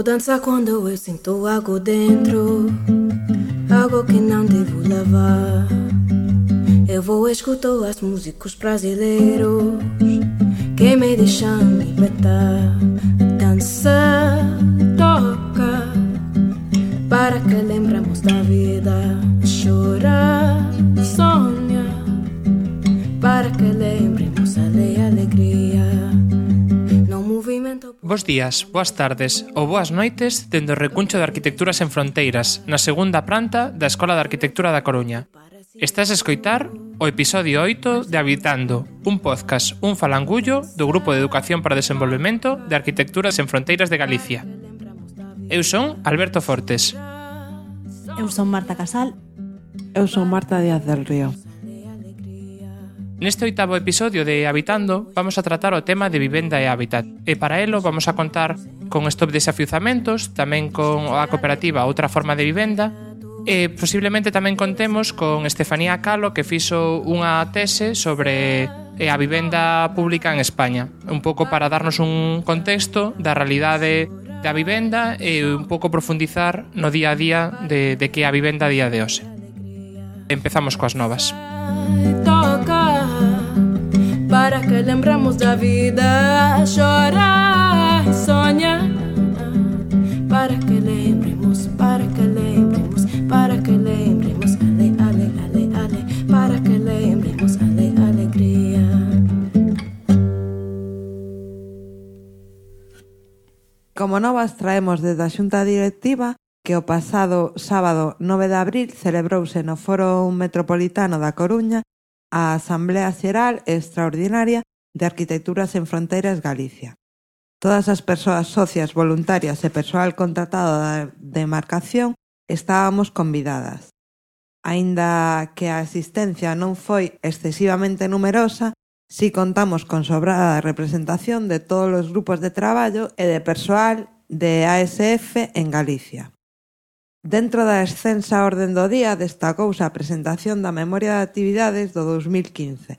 Vou dançar quando eu sinto algo dentro, algo que não devo levar. Eu vou escutar as músicos brasileiros que me deixam libertar. Dança, toca, para que lembramos da vida. Chorar, sonha, para que lembremos Bos días, boas tardes ou boas noites dende o recuncho de Arquitecturas en Fronteiras, na segunda planta da Escola de Arquitectura da Coruña. Estás a escoitar o episodio 8 de Habitando, un podcast, un falangullo do Grupo de Educación para o Desenvolvemento de Arquitecturas en Fronteiras de Galicia. Eu son Alberto Fortes. Eu son Marta Casal. Eu son Marta Díaz del Río. Neste oitavo episodio de Habitando vamos a tratar o tema de vivenda e hábitat e para elo vamos a contar con Stop Desafiuzamentos, tamén con a cooperativa Outra Forma de Vivenda e posiblemente tamén contemos con Estefanía Calo que fixo unha tese sobre eh, a vivenda pública en España un pouco para darnos un contexto da realidade da vivenda e un pouco profundizar no día a día de, de que a vivenda día de hoxe. Empezamos coas novas. Música para que lembramos da vida. Chora e sonha para que lembremos, para que lembremos, para que lembremos. Ale, ale, ale, ale, para que lembremos. Ale, alegria. Como novas traemos desde a Xunta Directiva que o pasado sábado 9 de abril celebrouse no Foro Metropolitano da Coruña a Asamblea Xeral Extraordinaria de Arquitectura sen Fronteiras Galicia. Todas as persoas socias voluntarias e persoal contratado da demarcación estábamos convidadas. Aínda que a asistencia non foi excesivamente numerosa, si contamos con sobrada representación de todos os grupos de traballo e de persoal de ASF en Galicia. Dentro da extensa orden do día destacouse a presentación da Memoria de Actividades do 2015,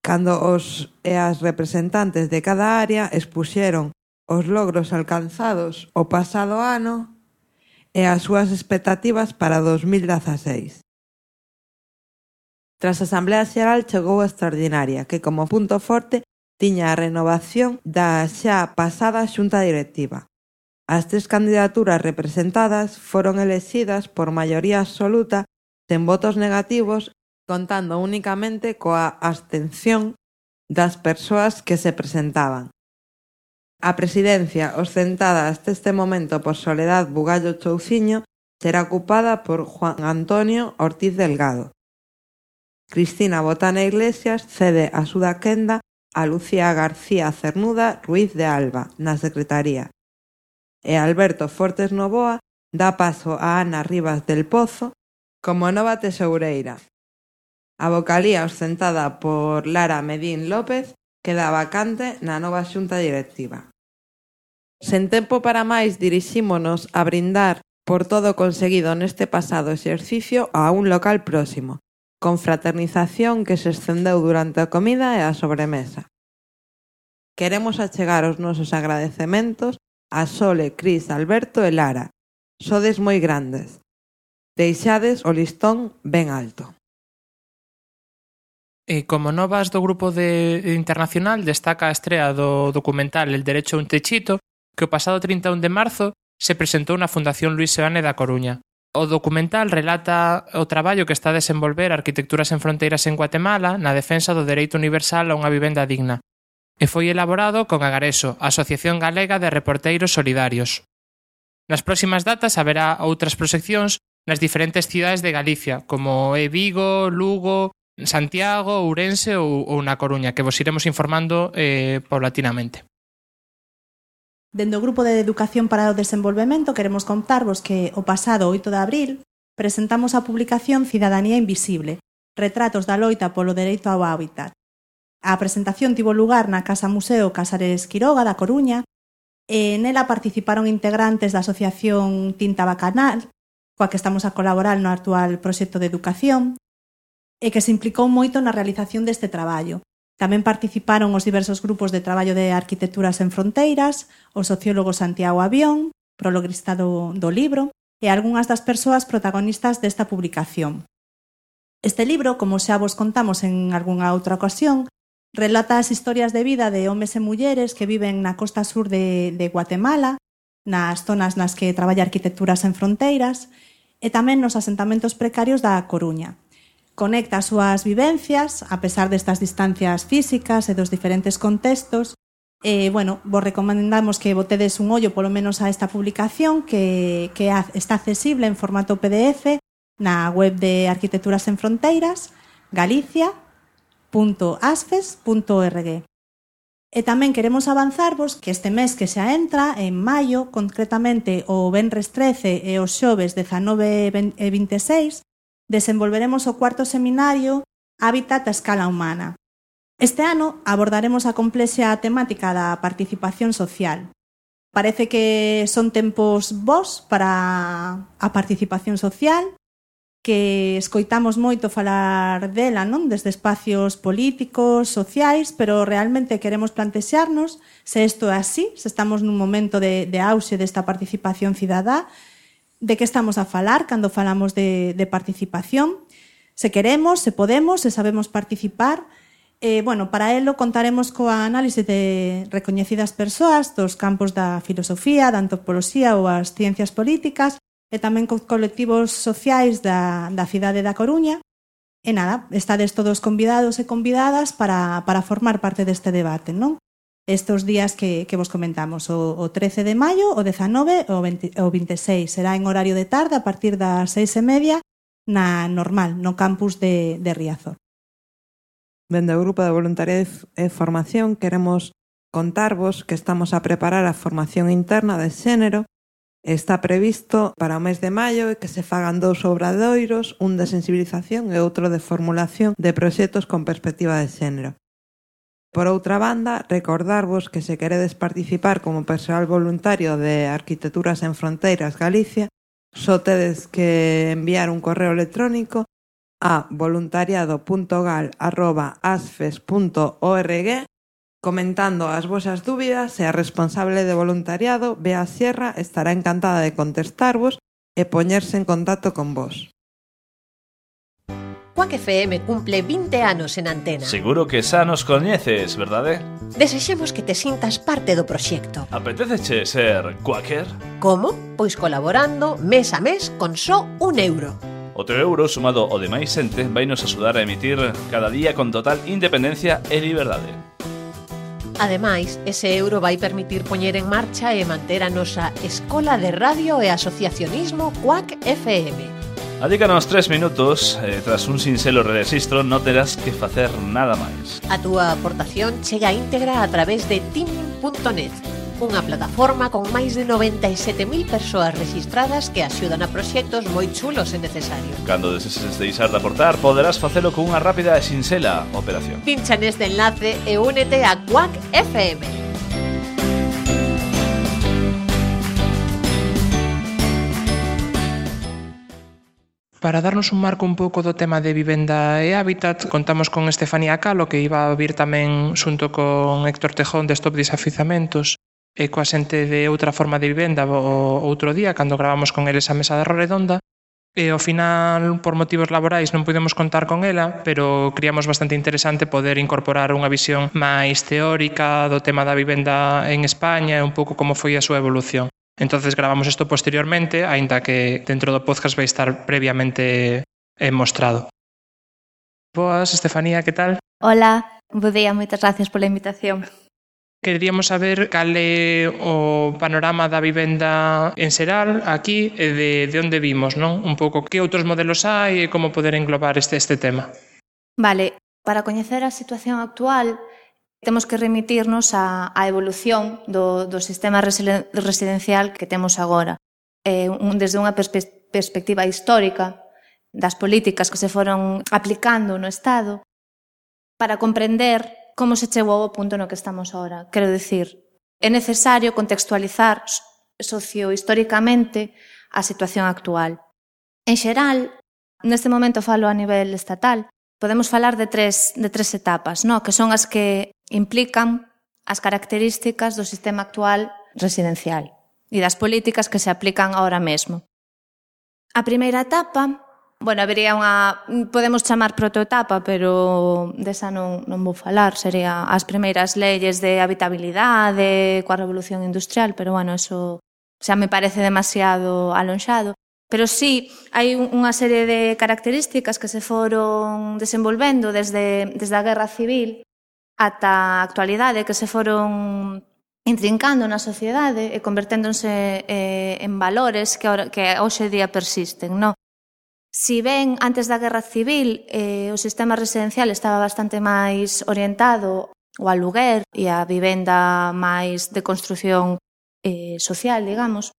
cando os e as representantes de cada área expuxeron os logros alcanzados o pasado ano e as súas expectativas para 2016. Tras a Asamblea Xeral chegou a extraordinaria, que como punto forte tiña a renovación da xa pasada xunta directiva, As tres candidaturas representadas foron elexidas por maioría absoluta sen votos negativos contando únicamente coa abstención das persoas que se presentaban. A presidencia, ostentada hasta este momento por Soledad Bugallo Chouciño, será ocupada por Juan Antonio Ortiz Delgado. Cristina Botana Iglesias cede a súa quenda a Lucía García Cernuda Ruiz de Alba, na Secretaría e Alberto Fortes Novoa dá paso a Ana Rivas del Pozo como nova tesoureira. A vocalía ostentada por Lara Medín López queda vacante na nova xunta directiva. Sen tempo para máis dirixímonos a brindar por todo o conseguido neste pasado exercicio a un local próximo, con fraternización que se estendeu durante a comida e a sobremesa. Queremos achegar os nosos agradecementos a Sole, Cris, Alberto e Lara. Sodes moi grandes. Deixades o listón ben alto. E como novas do grupo de internacional destaca a estrea do documental El derecho a un techito, que o pasado 31 de marzo se presentou na Fundación Luis Seoane da Coruña. O documental relata o traballo que está a desenvolver Arquitecturas en Fronteiras en Guatemala na defensa do dereito universal a unha vivenda digna, e foi elaborado con Agareso, Asociación Galega de Reporteiros Solidarios. Nas próximas datas haberá outras proxeccións nas diferentes cidades de Galicia, como é Vigo, Lugo, Santiago, Ourense ou, ou na Coruña, que vos iremos informando eh, paulatinamente. Dende o Grupo de Educación para o Desenvolvemento queremos contarvos que o pasado 8 de abril presentamos a publicación Cidadanía Invisible, retratos da loita polo dereito ao hábitat, A presentación tivo lugar na Casa Museo Casares Quiroga da Coruña e nela participaron integrantes da Asociación Tinta Bacanal, coa que estamos a colaborar no actual proxecto de educación, e que se implicou moito na realización deste traballo. Tamén participaron os diversos grupos de traballo de Arquitecturas en Fronteiras, o sociólogo Santiago Avión, prologuista do, do libro, e algunhas das persoas protagonistas desta publicación. Este libro, como xa vos contamos en algunha outra ocasión, Relata as historias de vida de homes e mulleres que viven na costa sur de, de Guatemala, nas zonas nas que traballa arquitecturas en fronteiras, e tamén nos asentamentos precarios da Coruña. Conecta as súas vivencias, a pesar destas distancias físicas e dos diferentes contextos, Eh, bueno, vos recomendamos que botedes un ollo polo menos a esta publicación que, que está accesible en formato PDF na web de Arquitecturas en Fronteiras, Galicia, www.asfes.org. E tamén queremos avanzarvos que este mes que xa entra, en maio, concretamente o Benres 13 e os xoves 19 e 26, desenvolveremos o cuarto seminario Hábitat a escala humana. Este ano abordaremos a complexa temática da participación social. Parece que son tempos vos para a participación social, que escoitamos moito falar dela, non? Desde espacios políticos, sociais, pero realmente queremos plantexarnos se isto é así, se estamos nun momento de, de auxe desta participación cidadá, de que estamos a falar cando falamos de, de participación, se queremos, se podemos, se sabemos participar, Eh, bueno, para elo contaremos coa análise de recoñecidas persoas dos campos da filosofía, da antropoloxía ou as ciencias políticas, e tamén co colectivos sociais da, da cidade da Coruña. E nada, estades todos convidados e convidadas para, para formar parte deste debate, non? Estos días que, que vos comentamos, o, o 13 de maio, o 19 o, 20, o 26. Será en horario de tarde a partir das seis e media na normal, no campus de, de Riazor. Dende o Grupo de Voluntariado e Formación queremos contarvos que estamos a preparar a formación interna de xénero Está previsto para o mes de maio que se fagan dous obradoiros, un de sensibilización e outro de formulación de proxectos con perspectiva de xénero. Por outra banda, recordarvos que se queredes participar como persoal voluntario de Arquitecturas en Fronteiras Galicia, só tedes que enviar un correo electrónico a voluntariado.gal.asfes.org comentando as vosas dúbidas e a responsable de voluntariado, Bea Sierra, estará encantada de contestarvos e poñerse en contacto con vos. Quack FM cumple 20 anos en antena. Seguro que xa nos coñeces, verdade? Desexemos que te sintas parte do proxecto. Apetéceche ser Quacker? Como? Pois colaborando mes a mes con só un euro. O teu euro sumado ao de máis xente vai nos axudar a emitir cada día con total independencia e liberdade. Ademais, ese euro vai permitir poñer en marcha e manter a nosa Escola de Radio e Asociacionismo Quack FM. Adícanos tres minutos, e, tras un sinxelo registro non terás que facer nada máis. A túa aportación chega íntegra a través de tim.net Unha plataforma con máis de 97.000 persoas registradas que axudan a proxectos moi chulos e necesarios. Cando deseses deixar de aportar, poderás facelo con unha rápida e sinxela operación. Pincha neste enlace e únete a Quack FM. Para darnos un marco un pouco do tema de vivenda e hábitat, contamos con Estefanía Calo, que iba a vir tamén xunto con Héctor Tejón de Stop Desafizamentos, e coa xente de outra forma de vivenda o outro día, cando gravamos con eles a mesa da redonda, e ao final, por motivos laborais, non pudemos contar con ela, pero criamos bastante interesante poder incorporar unha visión máis teórica do tema da vivenda en España e un pouco como foi a súa evolución. Entonces gravamos isto posteriormente, aínda que dentro do podcast vai estar previamente eh, mostrado. Boas, Estefanía, que tal? Hola, bo día, moitas gracias pola invitación. Queríamos saber cal é o panorama da vivenda en xeral aquí e de, de onde vimos, non? Un pouco que outros modelos hai e como poder englobar este, este tema. Vale, para coñecer a situación actual temos que remitirnos á, á evolución do, do sistema residencial que temos agora. Eh, un, desde unha perspe perspectiva histórica das políticas que se foron aplicando no Estado para comprender como se chegou ao punto no que estamos ahora. Quero dicir, é necesario contextualizar sociohistóricamente a situación actual. En xeral, neste momento falo a nivel estatal, podemos falar de tres, de tres etapas, no? que son as que implican as características do sistema actual residencial e das políticas que se aplican ahora mesmo. A primeira etapa Bueno, habería unha, podemos chamar prototapa, pero desa non, non vou falar, sería as primeiras leyes de habitabilidade coa revolución industrial, pero bueno, eso xa me parece demasiado alonxado. Pero sí, hai unha serie de características que se foron desenvolvendo desde, desde a Guerra Civil ata a actualidade, que se foron intrincando na sociedade e converténdose eh, en valores que, ahora, que hoxe día persisten, non? Si ben antes da Guerra Civil eh, o sistema residencial estaba bastante máis orientado ao aluguer e a vivenda máis de construción eh, social, digamos,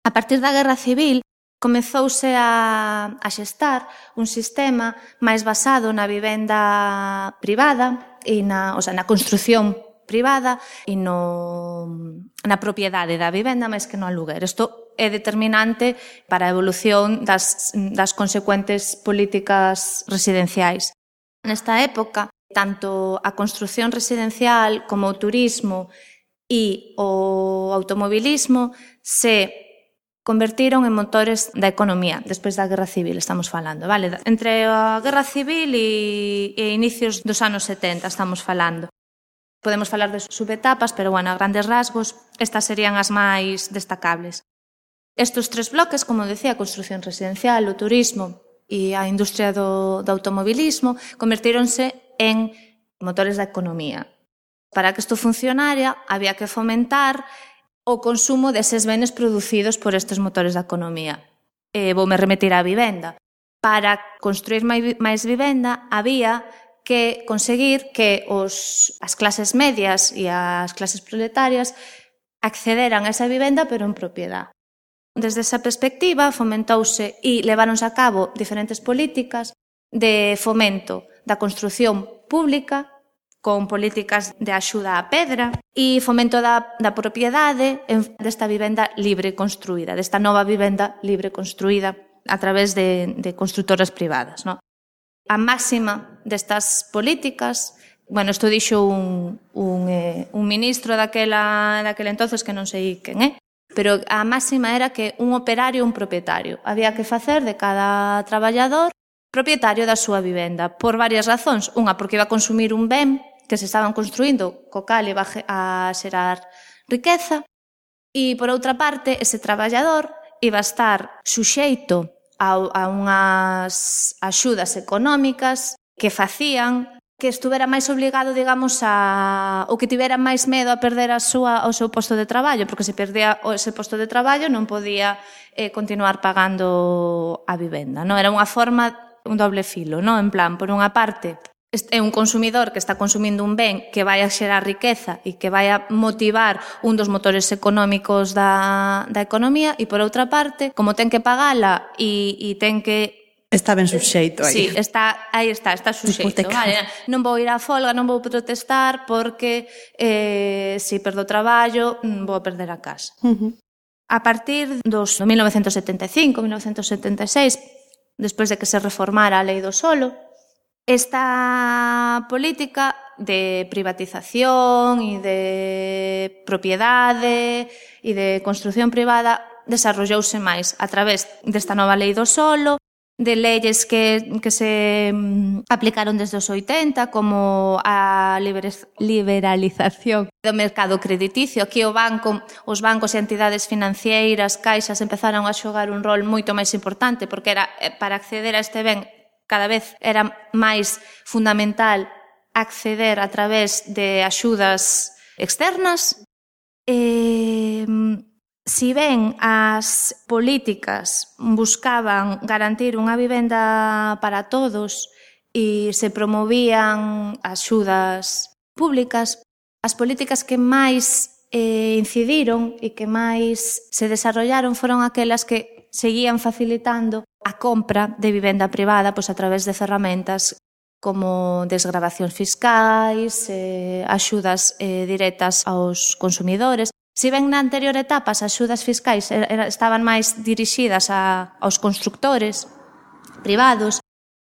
a partir da Guerra Civil comezouse a, a xestar un sistema máis basado na vivenda privada e na, o sea, na construción privada e no, na propiedade da vivenda máis que no aluguer. Isto é determinante para a evolución das, das consecuentes políticas residenciais. Nesta época, tanto a construción residencial como o turismo e o automobilismo se convertiron en motores da economía despois da Guerra Civil, estamos falando, vale? Entre a Guerra Civil e, e inicios dos anos 70 estamos falando. Podemos falar de subetapas, pero, bueno, a grandes rasgos, estas serían as máis destacables. Estos tres bloques, como decía, a construción residencial, o turismo e a industria do, do automobilismo, convertíronse en motores da economía. Para que isto funcionara, había que fomentar o consumo deses bens producidos por estes motores da economía. E vou me remeter á vivenda. Para construir máis vivenda había que conseguir que os, as clases medias e as clases proletarias accederan a esa vivenda pero en propiedad. Desde esa perspectiva fomentouse e leváronse a cabo diferentes políticas de fomento da construción pública con políticas de axuda á pedra e fomento da, da propiedade en, desta vivenda libre construída, desta nova vivenda libre construída a través de, de constructoras privadas. No? A máxima destas políticas bueno, isto dixo un, un, eh, un ministro daquela, daquela entonces que non sei quen é, pero a máxima era que un operario un propietario. Había que facer de cada traballador propietario da súa vivenda, por varias razóns. Unha, porque iba a consumir un ben que se estaban construindo, co cal iba a xerar riqueza, e, por outra parte, ese traballador iba a estar suxeito a, a unhas axudas económicas que facían que estuvera máis obligado, digamos, a o que tivera máis medo a perder a súa o seu posto de traballo, porque se perdía o ese posto de traballo non podía eh, continuar pagando a vivenda, non? Era unha forma un doble filo, non? En plan, por unha parte, é un consumidor que está consumindo un ben que vai a xerar riqueza e que vai a motivar un dos motores económicos da, da economía e por outra parte, como ten que pagala e, e ten que Está ben subxeito aí. Sí, está, aí está, está subxeito. Vale, non vou ir á folga, non vou protestar porque eh, se si perdo o traballo mm, vou a perder a casa. Uh -huh. A partir dos 1975, 1976, despois de que se reformara a lei do solo, esta política de privatización e de propiedade e de construción privada desarrollouse máis a través desta nova lei do solo, de leyes que, que se mm, aplicaron desde os 80, como a liberalización do mercado crediticio. Aquí o banco, os bancos e entidades financeiras, caixas, empezaron a xogar un rol moito máis importante, porque era eh, para acceder a este ben cada vez era máis fundamental acceder a través de axudas externas. Eh, Si ben as políticas buscaban garantir unha vivenda para todos e se promovían axudas públicas, as políticas que máis eh, incidiron e que máis se desarrollaron foron aquelas que seguían facilitando a compra de vivenda privada pois a través de ferramentas como desgravacións fiscais, eh, axudas eh, directas aos consumidores. Si ben na anterior etapa as axudas fiscais er, estaban máis dirixidas a, aos constructores privados,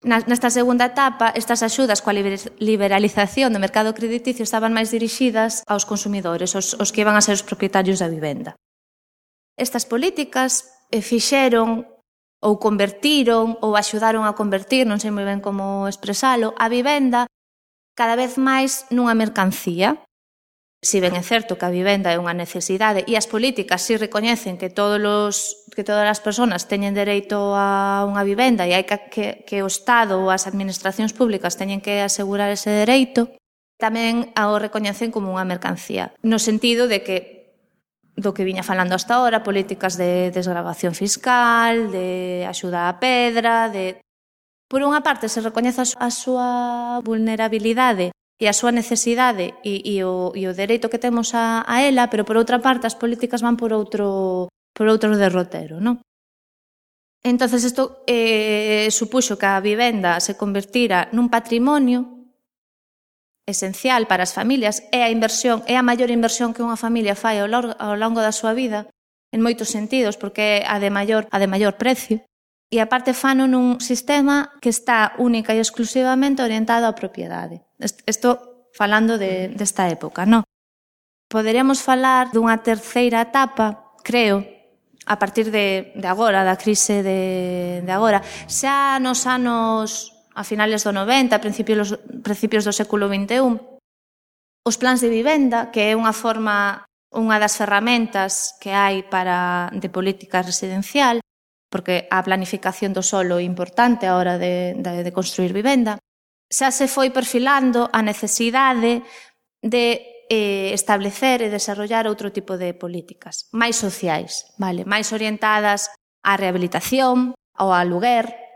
nesta segunda etapa estas axudas coa liberalización do mercado crediticio estaban máis dirixidas aos consumidores, os, os que iban a ser os propietarios da vivenda. Estas políticas eh, fixeron ou convertiron ou axudaron a convertir, non sei moi ben como expresalo, a vivenda cada vez máis nunha mercancía, Si ben é certo que a vivenda é unha necesidade e as políticas si recoñecen que todos os, que todas as persoas teñen dereito a unha vivenda e hai que, que, que o Estado ou as administracións públicas teñen que asegurar ese dereito, tamén o recoñecen como unha mercancía, no sentido de que do que viña falando hasta ahora, políticas de desgravación fiscal, de axuda á pedra, de Por unha parte, se recoñece a súa vulnerabilidade e a súa necesidade e, e, o, e o dereito que temos a, a ela, pero por outra parte as políticas van por outro por outro derrotero, non? Entonces isto eh, supuxo que a vivenda se convertira nun patrimonio esencial para as familias, é a inversión, é a maior inversión que unha familia fai ao longo, ao longo da súa vida, en moitos sentidos, porque é a de maior, a de maior precio. E aparte fano nun sistema que está única e exclusivamente orientado á propiedade. Isto falando de, desta época, non? Poderíamos falar dunha terceira etapa, creo, a partir de, de agora, da crise de, de agora. Xa nos anos a finales do 90, principios, principios do século XXI, os plans de vivenda, que é unha forma, unha das ferramentas que hai para de política residencial, porque a planificación do solo é importante a hora de, de, de construir vivenda. Xa se foi perfilando a necesidade de eh, establecer e desarrollar outro tipo de políticas, máis sociais, vale, máis orientadas á rehabilitación, ao aluguer,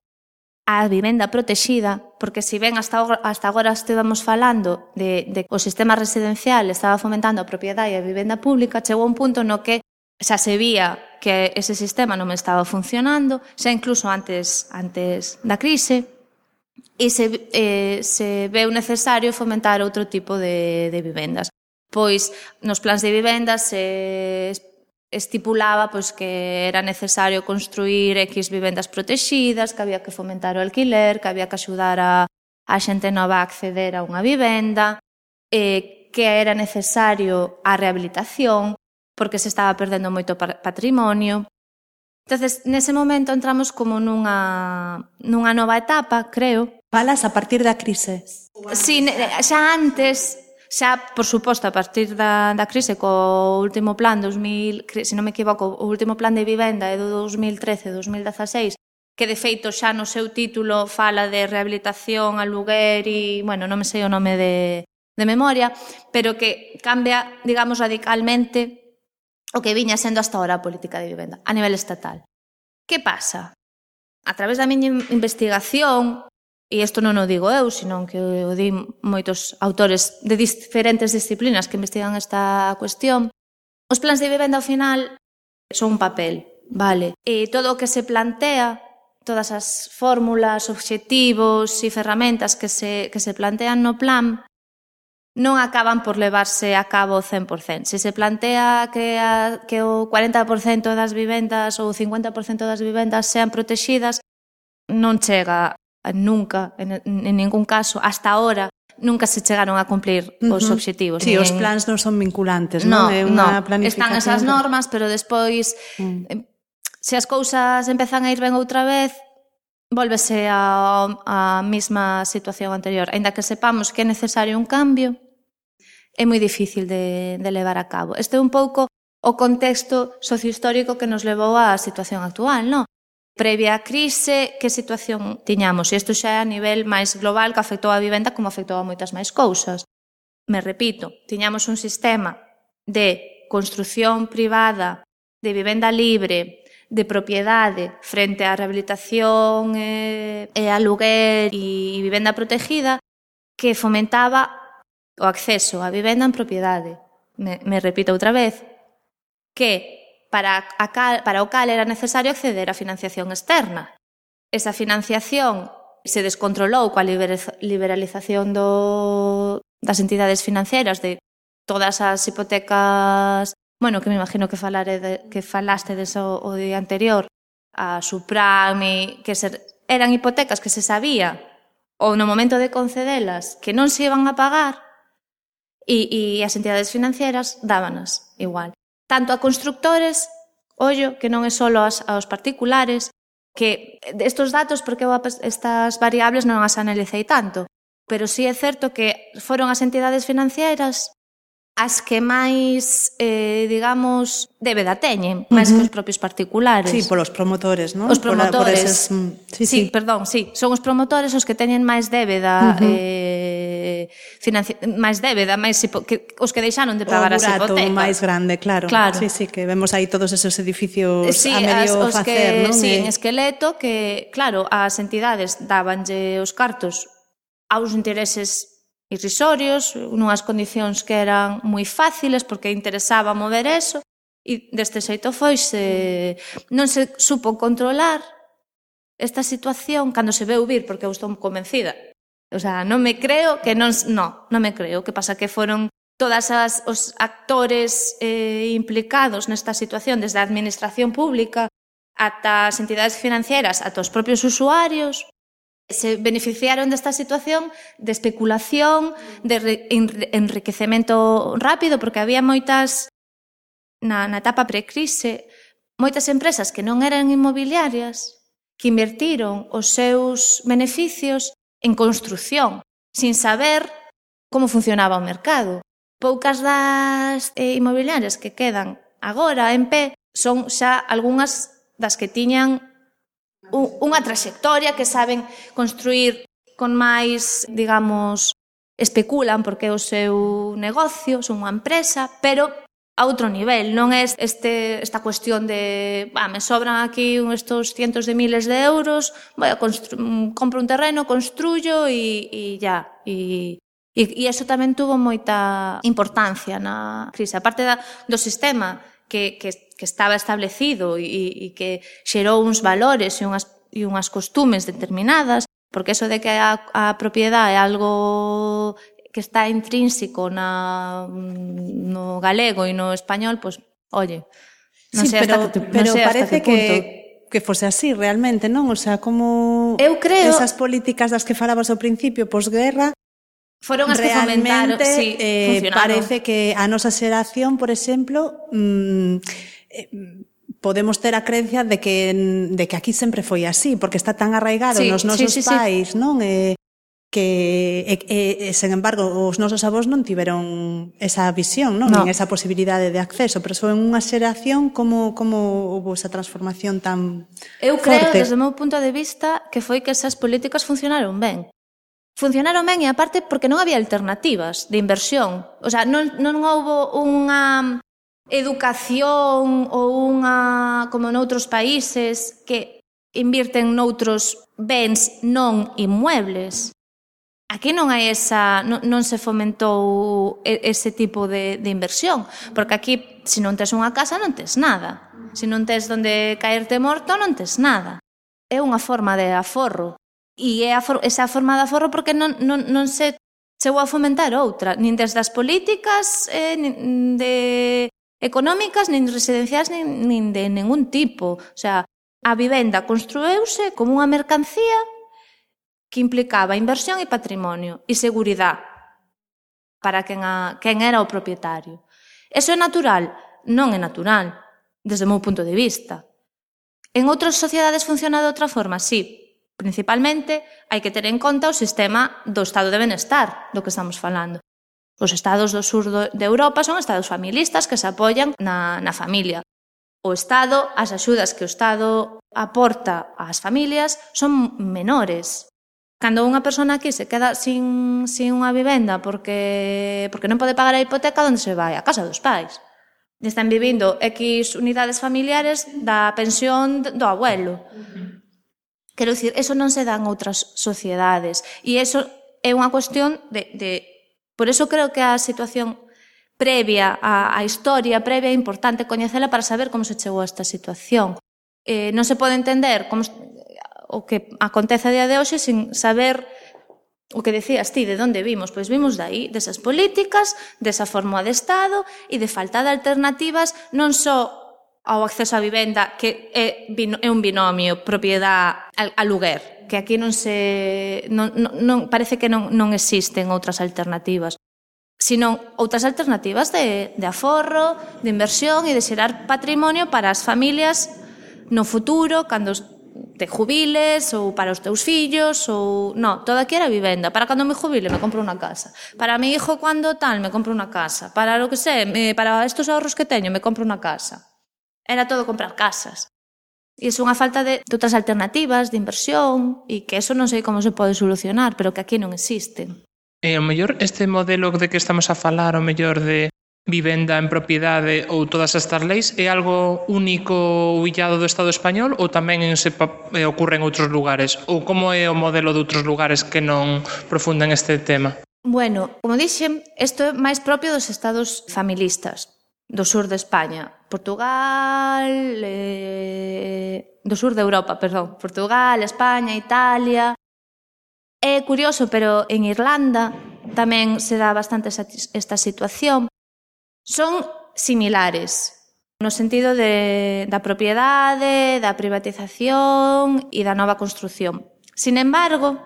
á vivenda protexida, porque se ben hasta, hasta agora estivamos falando de, de o sistema residencial estaba fomentando a propiedade e a vivenda pública, chegou un punto no que xa se vía que ese sistema non estaba funcionando, xa incluso antes antes da crise, e se, eh, se veu necesario fomentar outro tipo de, de vivendas. Pois nos plans de vivendas se estipulaba pois que era necesario construir X vivendas protexidas, que había que fomentar o alquiler, que había que axudar a, a xente nova a acceder a unha vivenda, eh, que era necesario a rehabilitación, porque se estaba perdendo moito patrimonio. Entonces, nese momento entramos como nunha, nunha nova etapa, creo. Falas a partir da crise? Sí, xa antes, xa, por suposto, a partir da, da crise co último plan 2000, se non me equivoco, o último plan de vivenda é do 2013-2016, que de feito xa no seu título fala de rehabilitación, aluguer e, bueno, non me sei o nome de, de memoria, pero que cambia, digamos, radicalmente o que viña sendo hasta ahora a política de vivenda a nivel estatal. Que pasa? A través da miña investigación, e isto non o digo eu, senón que o di moitos autores de diferentes disciplinas que investigan esta cuestión, os plans de vivenda ao final son un papel, vale? E todo o que se plantea, todas as fórmulas, obxectivos e ferramentas que se, que se plantean no plan, non acaban por levarse a cabo 100%. Se se plantea que, a, que o 40% das vivendas ou o 50% das vivendas sean protexidas, non chega nunca, en, en ningún caso, hasta ahora, nunca se chegaron a cumplir uh -huh. os obxectivos. Sí, nin... os plans non son vinculantes, non? No, é unha no. planificación. Están esas normas, pero despois mm. se as cousas empezan a ir ben outra vez, volvese a, a mesma situación anterior. Ainda que sepamos que é necesario un cambio, é moi difícil de, de levar a cabo. Este é un pouco o contexto sociohistórico que nos levou á situación actual, non? Previa á crise, que situación tiñamos? E isto xa é a nivel máis global que afectou a vivenda como afectou a moitas máis cousas. Me repito, tiñamos un sistema de construción privada, de vivenda libre, de propiedade frente á rehabilitación eh, e, e aluguer e vivenda protegida que fomentaba o acceso á vivenda en propiedade. Me, me repito outra vez que para, a cal, para o cal era necesario acceder á financiación externa. Esa financiación se descontrolou coa liberalización do, das entidades financieras de todas as hipotecas bueno, que me imagino que falare de, que falaste deso o día anterior, a Suprami, que ser, eran hipotecas que se sabía ou no momento de concedelas que non se iban a pagar e, e as entidades financieras dábanas igual. Tanto a constructores, ollo, que non é só aos, aos particulares, que estos datos, porque estas variables non as analicei tanto, pero sí é certo que foron as entidades financieras as que máis, eh, digamos, débeda teñen, máis uh -huh. que os propios particulares. Sí, polos promotores, non? Os promotores. Por, por eses, mm, sí, sí, sí, perdón, sí. Son os promotores os que teñen máis débeda, uh -huh. eh, financi... máis débeda, máis hipo... que, os que deixaron de pagar as hipotecas. O máis grande, claro. claro. Sí, sí, que vemos aí todos esos edificios sí, a medio as, os facer, que, non? Sí, eh. en esqueleto, que, claro, as entidades dábanlle os cartos aos intereses irrisorios, nunhas condicións que eran moi fáciles porque interesaba mover eso, e deste xeito foi se non se supo controlar esta situación cando se veu vir, porque eu estou convencida. O sea, non me creo que non... No, non me creo. Que pasa que foron todas as, os actores eh, implicados nesta situación, desde a administración pública ata as entidades financieras, ata os propios usuarios, se beneficiaron desta situación de especulación, de enriquecemento rápido, porque había moitas na, na etapa precrise, moitas empresas que non eran inmobiliarias que invertiron os seus beneficios en construción, sin saber como funcionaba o mercado. Poucas das eh, inmobiliarias que quedan agora en pé son xa algunhas das que tiñan unha traxectoria que saben construir con máis, digamos, especulan porque é o seu negocio, son unha empresa, pero a outro nivel, non é este, esta cuestión de bah, me sobran aquí estos cientos de miles de euros, voy a compro un terreno, construyo e, e ya, e, e, e eso tamén tuvo moita importancia na crise, aparte da, do sistema que, que, que estaba establecido e, e que xerou uns valores e unhas, e unhas costumes determinadas, porque eso de que a, a propiedade é algo que está intrínseco na, no galego e no español, pois, pues, non sí, sei pero, hasta que, pero non sei parece hasta que, punto. que que fose así realmente, non? O sea, como Eu creo... esas políticas das que falabas ao principio, posguerra, Foron as Realmente, que fomentaron, sí, eh, parece que a nosa xeración, por exemplo, mm, eh, podemos ter a creencia de que de que aquí sempre foi así, porque está tan arraigado sí, nos nosos sí, sí, pais, sí. non? Eh, que eh, eh, e, e, sen embargo os nosos avós non tiveron esa visión, non, no. nin esa posibilidade de acceso, pero son unha xeración como como houve esa transformación tan Eu creo, forte. desde o meu punto de vista, que foi que esas políticas funcionaron ben funcionaron ben e aparte porque non había alternativas de inversión. O sea, non, non houbo unha educación ou unha, como noutros países, que invirten noutros bens non inmuebles. Aquí non hai esa, non, non se fomentou ese tipo de, de inversión, porque aquí se non tes unha casa non tes nada. Se non tes onde caerte morto non tes nada. É unha forma de aforro e é a for, esa forma de aforro porque non, non, non se chegou a fomentar outra, nin desde as políticas eh, nin de económicas, nin residenciais, nin, nin de ningún tipo. O sea, a vivenda construeuse como unha mercancía que implicaba inversión e patrimonio e seguridade para quen, a, quen era o propietario. Eso é natural? Non é natural, desde o meu punto de vista. En outras sociedades funciona de outra forma, sí, Principalmente, hai que ter en conta o sistema do estado de benestar do que estamos falando. Os estados do sur de Europa son estados familistas que se apoian na, na familia. O Estado, as axudas que o Estado aporta ás familias son menores. Cando unha persona aquí se queda sin, sin unha vivenda porque, porque non pode pagar a hipoteca, onde se vai? A casa dos pais. Están vivindo X unidades familiares da pensión do abuelo. Quero dicir, eso non se dá en outras sociedades. E eso é unha cuestión de, de... Por eso creo que a situación previa a, a historia previa é importante coñecela para saber como se chegou a esta situación. Eh, non se pode entender como o que acontece a día de hoxe sin saber o que decías ti, de onde vimos? Pois vimos dai, desas políticas, desa forma de Estado e de falta de alternativas non só ao acceso á vivenda que é, é un binomio propiedade aluguer que aquí non se non, non, non parece que non, non existen outras alternativas sino outras alternativas de, de aforro, de inversión e de xerar patrimonio para as familias no futuro, cando te jubiles ou para os teus fillos ou no, toda aquí era vivenda, para cando me jubile me compro unha casa, para mi hijo cando tal me compro unha casa, para lo que sé, me, para estos ahorros que teño me compro unha casa. Era todo comprar casas. E é unha falta de, de outras alternativas, de inversión, e que eso non sei como se pode solucionar, pero que aquí non existen. E o mellor este modelo de que estamos a falar, o mellor de vivenda en propiedade ou todas estas leis é algo único ou illado do Estado español ou tamén se eh, ocorre en outros lugares? Ou como é o modelo de outros lugares que non profundan este tema? Bueno, como dixen, isto é máis propio dos estados familistas, do sur de España, Portugal, eh, do sur de Europa, perdón, Portugal, España, Italia. É curioso, pero en Irlanda tamén se dá bastante esta situación. Son similares no sentido de, da propiedade, da privatización e da nova construción. Sin embargo,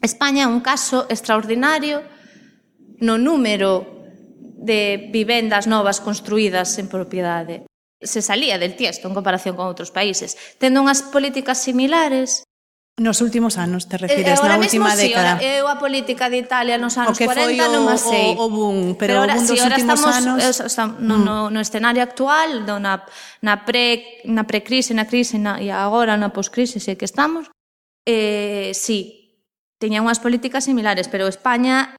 España é un caso extraordinario no número de vivendas novas construídas en propiedade. Se salía del tiesto en comparación con outros países, tendo unhas políticas similares, Nos últimos anos, te eh, refires, eh, na última sí, década. Ahora, eu a política de Italia nos anos o que 40 non a sei. O, o boom, pero, pero ahora, o boom dos sí, últimos estamos, anos... Eu, está, no, mm. no, no escenario actual, do, na, na, pre, na precrise, na crise na, e agora na poscrise se que estamos, eh, sí, teña unhas políticas similares, pero España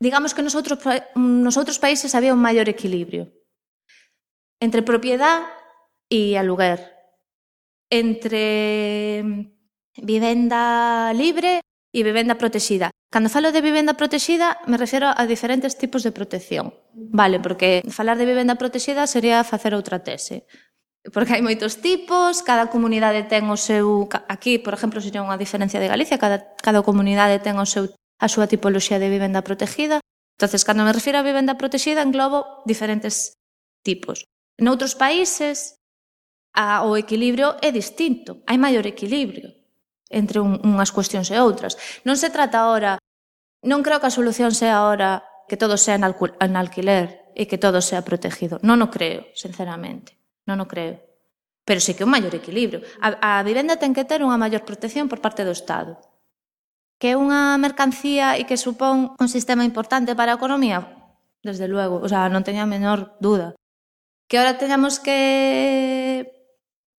digamos que nos outros, nos outros países había un maior equilibrio entre propiedad e aluguer, entre vivenda libre e vivenda protexida. Cando falo de vivenda protexida, me refiro a diferentes tipos de protección. Vale, porque falar de vivenda protexida sería facer outra tese. Porque hai moitos tipos, cada comunidade ten o seu... Aquí, por exemplo, sería unha diferencia de Galicia, cada, cada comunidade ten o seu a súa tipoloxía de vivenda protegida. entonces cando me refiro a vivenda protegida, englobo diferentes tipos. Noutros países, a, o equilibrio é distinto, hai maior equilibrio entre un, unhas cuestións e outras. Non se trata ahora, non creo que a solución sea ahora que todo sea en, alquil, en alquiler e que todo sea protegido. Non o creo, sinceramente. Non o creo. Pero sí que un maior equilibrio. A, a vivenda ten que ter unha maior protección por parte do Estado. Que é unha mercancía e que supón un sistema importante para a economía? Desde luego, o sea, non teña a menor duda. Que ahora teñamos que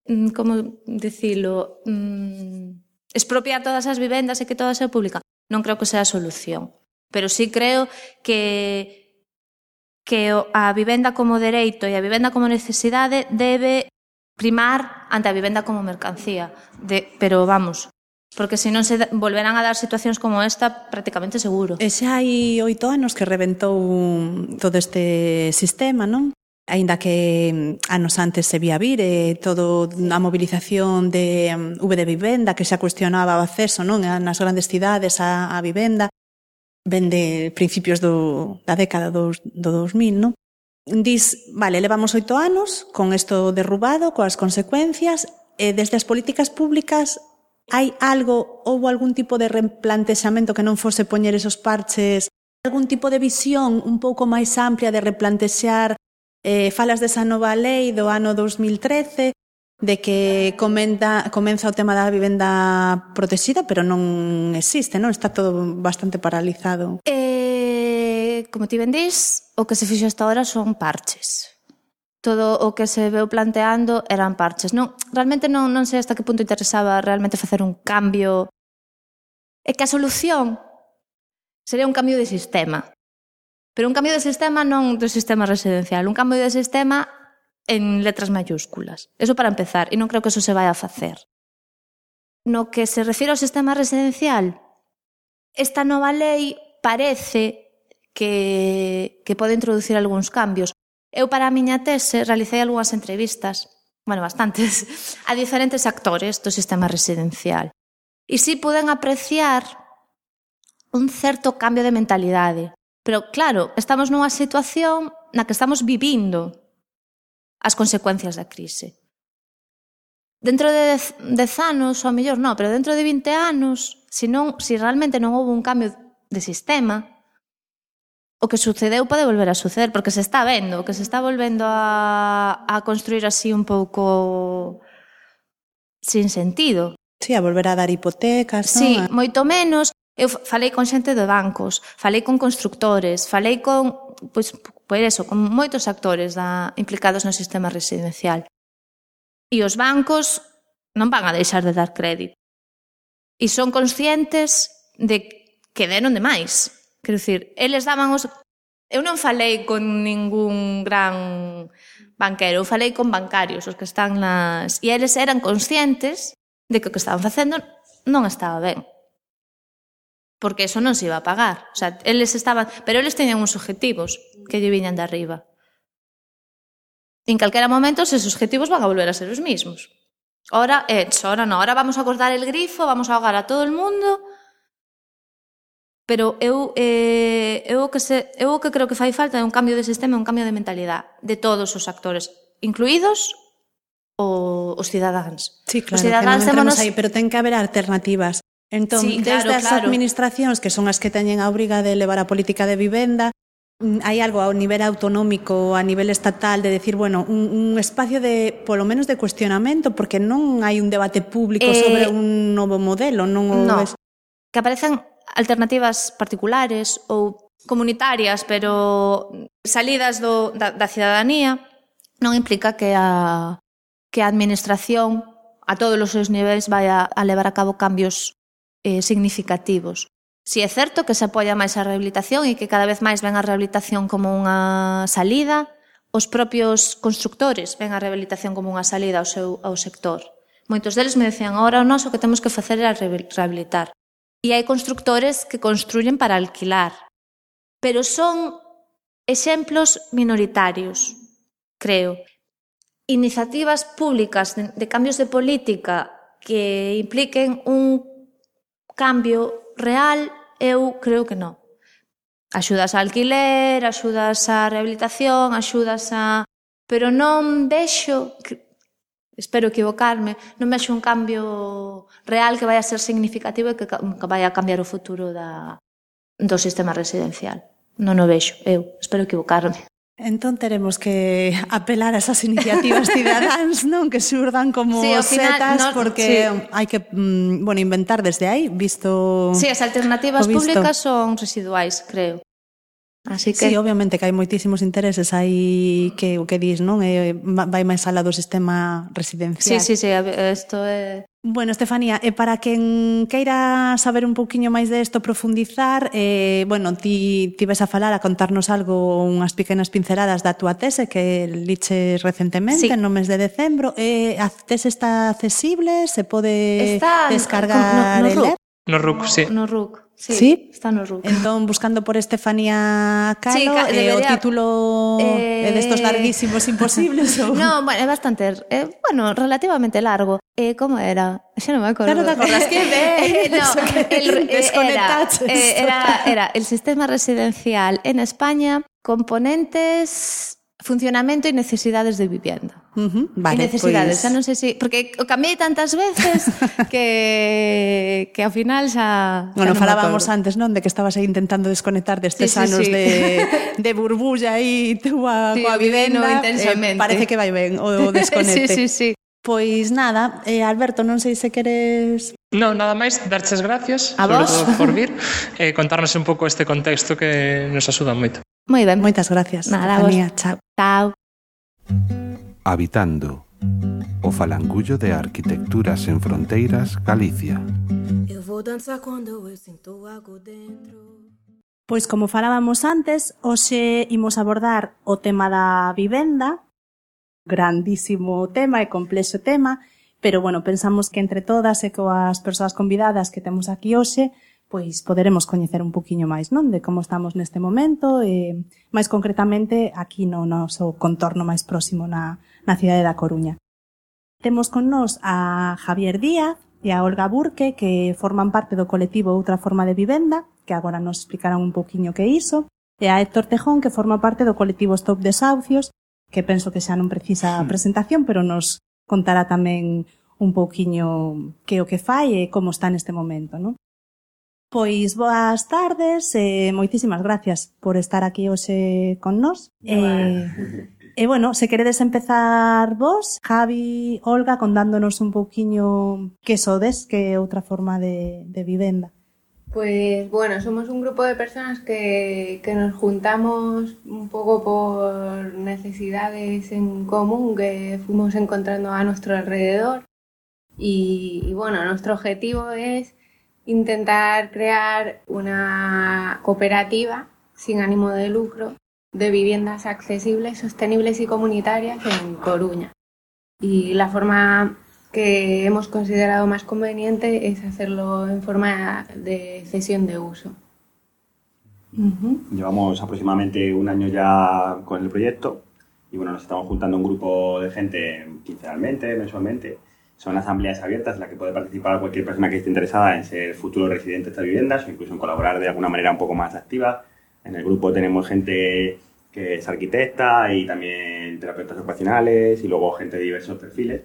mm, como dicilo, mm, expropiar todas as vivendas e que toda sea pública, non creo que sea a solución. Pero sí creo que que a vivenda como dereito e a vivenda como necesidade debe primar ante a vivenda como mercancía. De, pero vamos, Porque se non se volverán a dar situacións como esta prácticamente seguro. E xa hai oito anos que reventou todo este sistema, non? Ainda que mm, anos antes se vía vir e todo a movilización de mm, V de vivenda que xa cuestionaba o acceso non nas grandes cidades a, a vivenda vende principios do, da década do, do 2000, non? Dis, vale, levamos oito anos con isto derrubado, coas consecuencias, e desde as políticas públicas hai algo, ou algún tipo de replantexamento que non fose poñer esos parches, algún tipo de visión un pouco máis amplia de replantexar eh, falas desa nova lei do ano 2013, de que comenta, comeza o tema da vivenda protexida, pero non existe, non? Está todo bastante paralizado. Eh, como ti vendís, o que se fixo hasta ahora son parches todo o que se veu planteando eran parches. Non, realmente non, non sei hasta que punto interesaba realmente facer un cambio. É que a solución sería un cambio de sistema. Pero un cambio de sistema non do sistema residencial, un cambio de sistema en letras mayúsculas. Eso para empezar, e non creo que eso se vai a facer. No que se refire ao sistema residencial, esta nova lei parece que, que pode introducir algúns cambios, Eu para a miña tese realicei algunhas entrevistas, bueno, bastantes, a diferentes actores do sistema residencial. E si poden apreciar un certo cambio de mentalidade. Pero claro, estamos nunha situación na que estamos vivindo as consecuencias da crise. Dentro de dez, dez anos, ou mellor non, pero dentro de 20 anos, se, non, se realmente non houve un cambio de sistema, o que sucedeu pode volver a suceder, porque se está vendo, que se está volvendo a, a construir así un pouco sin sentido. Sí, a volver a dar hipotecas, sí, non? Moito menos. Eu falei con xente de bancos, falei con constructores, falei con, pois, pois eso, con moitos actores da, implicados no sistema residencial. E os bancos non van a deixar de dar crédito. E son conscientes de que deron demais Quero dicir, eles daban os... Eu non falei con ningún gran banquero, eu falei con bancarios, os que están nas... E eles eran conscientes de que o que estaban facendo non estaba ben. Porque eso non se iba a pagar. O sea, eles estaban... Pero eles teñen uns objetivos que lle viñan de arriba. En calquera momento, esos objetivos van a volver a ser os mismos. Ora, eh, ora no, ahora vamos a cortar el grifo, vamos a ahogar a todo el mundo Pero eu, eh, eu, que se, eu que creo que fai falta é un cambio de sistema, un cambio de mentalidade de todos os actores, incluídos o, os cidadáns. Sí, claro, os cidadáns que non démonos... aí, pero ten que haber alternativas. Entón, sí, claro, desde as claro. administracións, que son as que teñen a obriga de levar a política de vivenda, mm, hai algo ao nivel autonómico, a nivel estatal, de decir, bueno, un, un espacio de, polo menos, de cuestionamento, porque non hai un debate público eh, sobre un novo modelo, non o no, ves? que aparecen alternativas particulares ou comunitarias, pero salidas do, da, da cidadanía, non implica que a, que a administración a todos os seus niveis vai a, a levar a cabo cambios eh, significativos. Si é certo que se apoia máis a rehabilitación e que cada vez máis ven a rehabilitación como unha salida, os propios constructores ven a rehabilitación como unha salida ao seu ao sector. Moitos deles me decían, ahora o noso que temos que facer é rehabilitar. E hai constructores que construyen para alquilar. Pero son exemplos minoritarios, creo. Iniciativas públicas de, de cambios de política que impliquen un cambio real, eu creo que non. Axudas a alquiler, axudas a rehabilitación, axudas a... Pero non vexo, espero equivocarme, non me un cambio real que vai a ser significativo e que, que vai a cambiar o futuro da, do sistema residencial. Non o vexo, eu, espero equivocarme. Entón teremos que apelar a esas iniciativas cidadáns, non? Que surdan como sí, final, setas, no, porque sí. hai que mm, bueno, inventar desde aí, visto... Sí, as alternativas públicas son residuais, creo. Así que... Sí, obviamente que hai moitísimos intereses, hai que o que dis, non? Eh, vai máis alá do sistema residencial. Sí, sí, sí, isto é Bueno, Estefanía, e para quen queira saber un pouquiño máis de isto, profundizar, eh, bueno, ti, ti ves a falar, a contarnos algo, unhas pequenas pinceladas da túa tese que liches recentemente, sí. no mes de decembro. Eh, a tese está accesible? Se pode está descargar no, no, no e ler? No RUC, sí. No RUC. Sí, sí? está no RUC. Entón, buscando por Estefanía Calo, sí, ca debería... eh, o título eh... destos de eh, larguísimos imposibles? ou... No, bueno, é bastante, eh, bueno, relativamente largo. Eh, como era? Xa non me acordo. Claro, te acordas que Eh, no, el, eh, era, eh, era, era el sistema residencial en España, componentes funcionamento e necesidades de vivienda. Uh -huh, vale, e necesidades, pois... xa non sei se... Porque o cambiei tantas veces que, que ao final xa... xa bueno, non falábamos antes, non? De que estabas aí intentando desconectar destes sí, sí, anos sí. de, de burbulla aí túa sí, coa vivenda. Eh, parece que vai ben o desconecte. sí, sí, sí. Pois nada, eh, Alberto, non sei se queres... Non, nada máis, darches gracias, A sobre vos? todo por vir, e eh, contarnos un pouco este contexto que nos axuda moito. Moi ben. Moitas gracias. Nada, Estefanía, chao. Chao. Habitando o falangullo de arquitecturas en fronteiras, Galicia. Eu vou danzar quando eu sinto algo dentro. Pois como falábamos antes, hoxe imos abordar o tema da vivenda, grandísimo tema e complexo tema, pero bueno, pensamos que entre todas e coas persoas convidadas que temos aquí hoxe, pois poderemos coñecer un poquinho máis, non? De como estamos neste momento, e máis concretamente aquí no noso contorno máis próximo na, na cidade da Coruña. Temos con nós a Javier Díaz e a Olga Burque, que forman parte do colectivo Outra Forma de Vivenda, que agora nos explicarán un poquinho que iso, e a Héctor Tejón, que forma parte do colectivo Stop Desahucios, que penso que xa non precisa hmm. presentación, pero nos contará tamén un pouquiño que o que fai e como está neste momento, non? Pois boas tardes e moitísimas gracias por estar aquí hoxe con nós. Eh, e bueno, se queredes empezar vos, Javi, Olga, contándonos un pouquiño que sodes, que é outra forma de, de vivenda. Pues bueno, somos un grupo de personas que, que nos juntamos un poco por necesidades en común que fuimos encontrando a nuestro alrededor. Y, y bueno, nuestro objetivo es intentar crear una cooperativa sin ánimo de lucro de viviendas accesibles, sostenibles y comunitarias en Coruña. Y la forma que hemos considerado más conveniente es hacerlo en forma de cesión de uso. Uh -huh. Llevamos aproximadamente un año ya con el proyecto y bueno, nos estamos juntando un grupo de gente quincenalmente, mensualmente, son asambleas abiertas en las que puede participar cualquier persona que esté interesada en ser futuro residente de estas viviendas o incluso en colaborar de alguna manera un poco más activa. En el grupo tenemos gente que es arquitecta y también terapeutas ocupacionales y luego gente de diversos perfiles.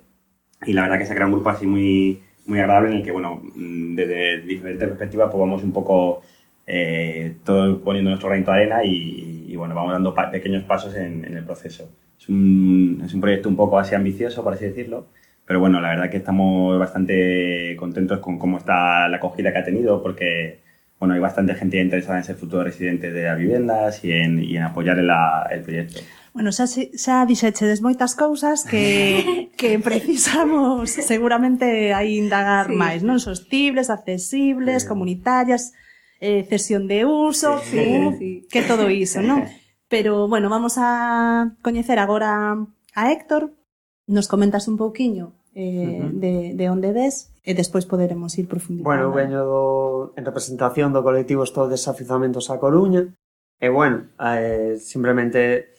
Y la verdad que se crea un grupo así muy, muy agradable en el que, bueno, mm, desde diferentes perspectivas pues vamos un poco eh, todo poniendo nuestro granito de arena y, y bueno, vamos dando pa pequeños pasos en, en el proceso. Es un, es un proyecto un poco así ambicioso, por así decirlo, pero bueno, la verdad que estamos bastante contentos con cómo está la acogida que ha tenido, porque bueno, hay bastante gente interesada en ser futuro residente de las viviendas y en, y en apoyar el, el proyecto. Bueno, xa, xa dixechedes moitas cousas que, que precisamos seguramente aí indagar sí. máis, non? Sostibles, accesibles, sí. comunitarias, eh, cesión de uso, sí, sí, sí. que todo iso, non? Pero, bueno, vamos a coñecer agora a Héctor, nos comentas un pouquiño eh, uh -huh. de, de onde ves e despois poderemos ir profundizando. Bueno, veño do, en representación do colectivo Estou Desafizamentos a Coruña e bueno, eh, simplemente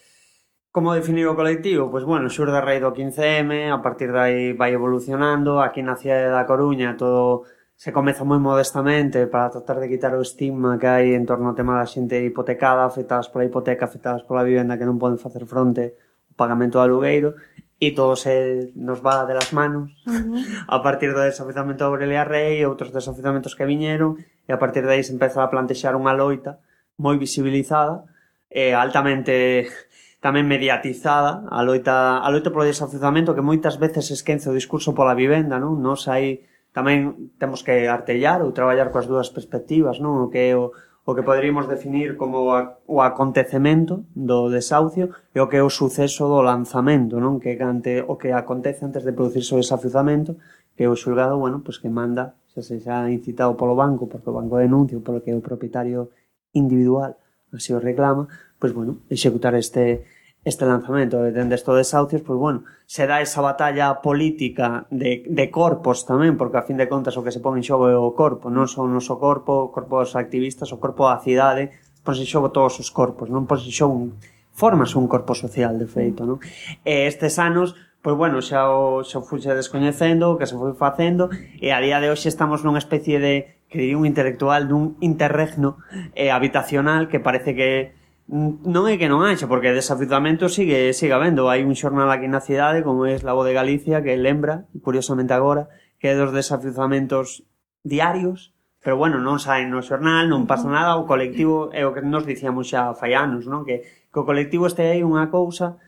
como definir o colectivo? Pois pues bueno, xurde raíz do 15M, a partir dai vai evolucionando, aquí na cidade da Coruña todo se comeza moi modestamente para tratar de quitar o estigma que hai en torno ao tema da xente hipotecada, afectadas pola hipoteca, afectadas pola vivenda que non poden facer fronte ao pagamento do alugueiro, e todo se nos va de las manos uh -huh. a partir do desafizamento de Aurelia Rey e outros desafizamentos que viñeron e a partir de aí se empeza a plantexar unha loita moi visibilizada e altamente tamén mediatizada a loita, a loita polo desafizamento que moitas veces esquence o discurso pola vivenda non? nos aí tamén temos que artellar ou traballar coas dúas perspectivas non? o que é o, o que poderíamos definir como a, o acontecemento do desahucio e o que é o suceso do lanzamento, non? Que ante, o que acontece antes de producirse o desafiuzamento, que é o xulgado, bueno, pues que manda, se se xa incitado polo banco, porque o banco denuncia, porque o propietario individual así o reclama, pois bueno, executar este este lanzamento de Tendesto Desahucios, pois, bueno, se dá esa batalla política de, de corpos tamén, porque a fin de contas o que se pon en xogo é o corpo, non só o noso corpo, o corpo dos activistas, o corpo da cidade, pois en xogo todos os corpos, non pon en xogo un, formas un corpo social, de feito, non? E estes anos, pois bueno, xa o, xa fuxe descoñecendo, o que se foi facendo, e a día de hoxe estamos nunha especie de, que diría un intelectual, dun interregno eh, habitacional que parece que Non é que non haxa, porque desafizamento sigue, sigue habendo. Hai un xornal aquí na cidade, como é la Voz de Galicia, que lembra, curiosamente agora, que é dos desafizamentos diarios, pero bueno, non saen no xornal, non pasa nada, o colectivo é o que nos dicíamos xa fai anos, non? Que, que o colectivo este aí unha cousa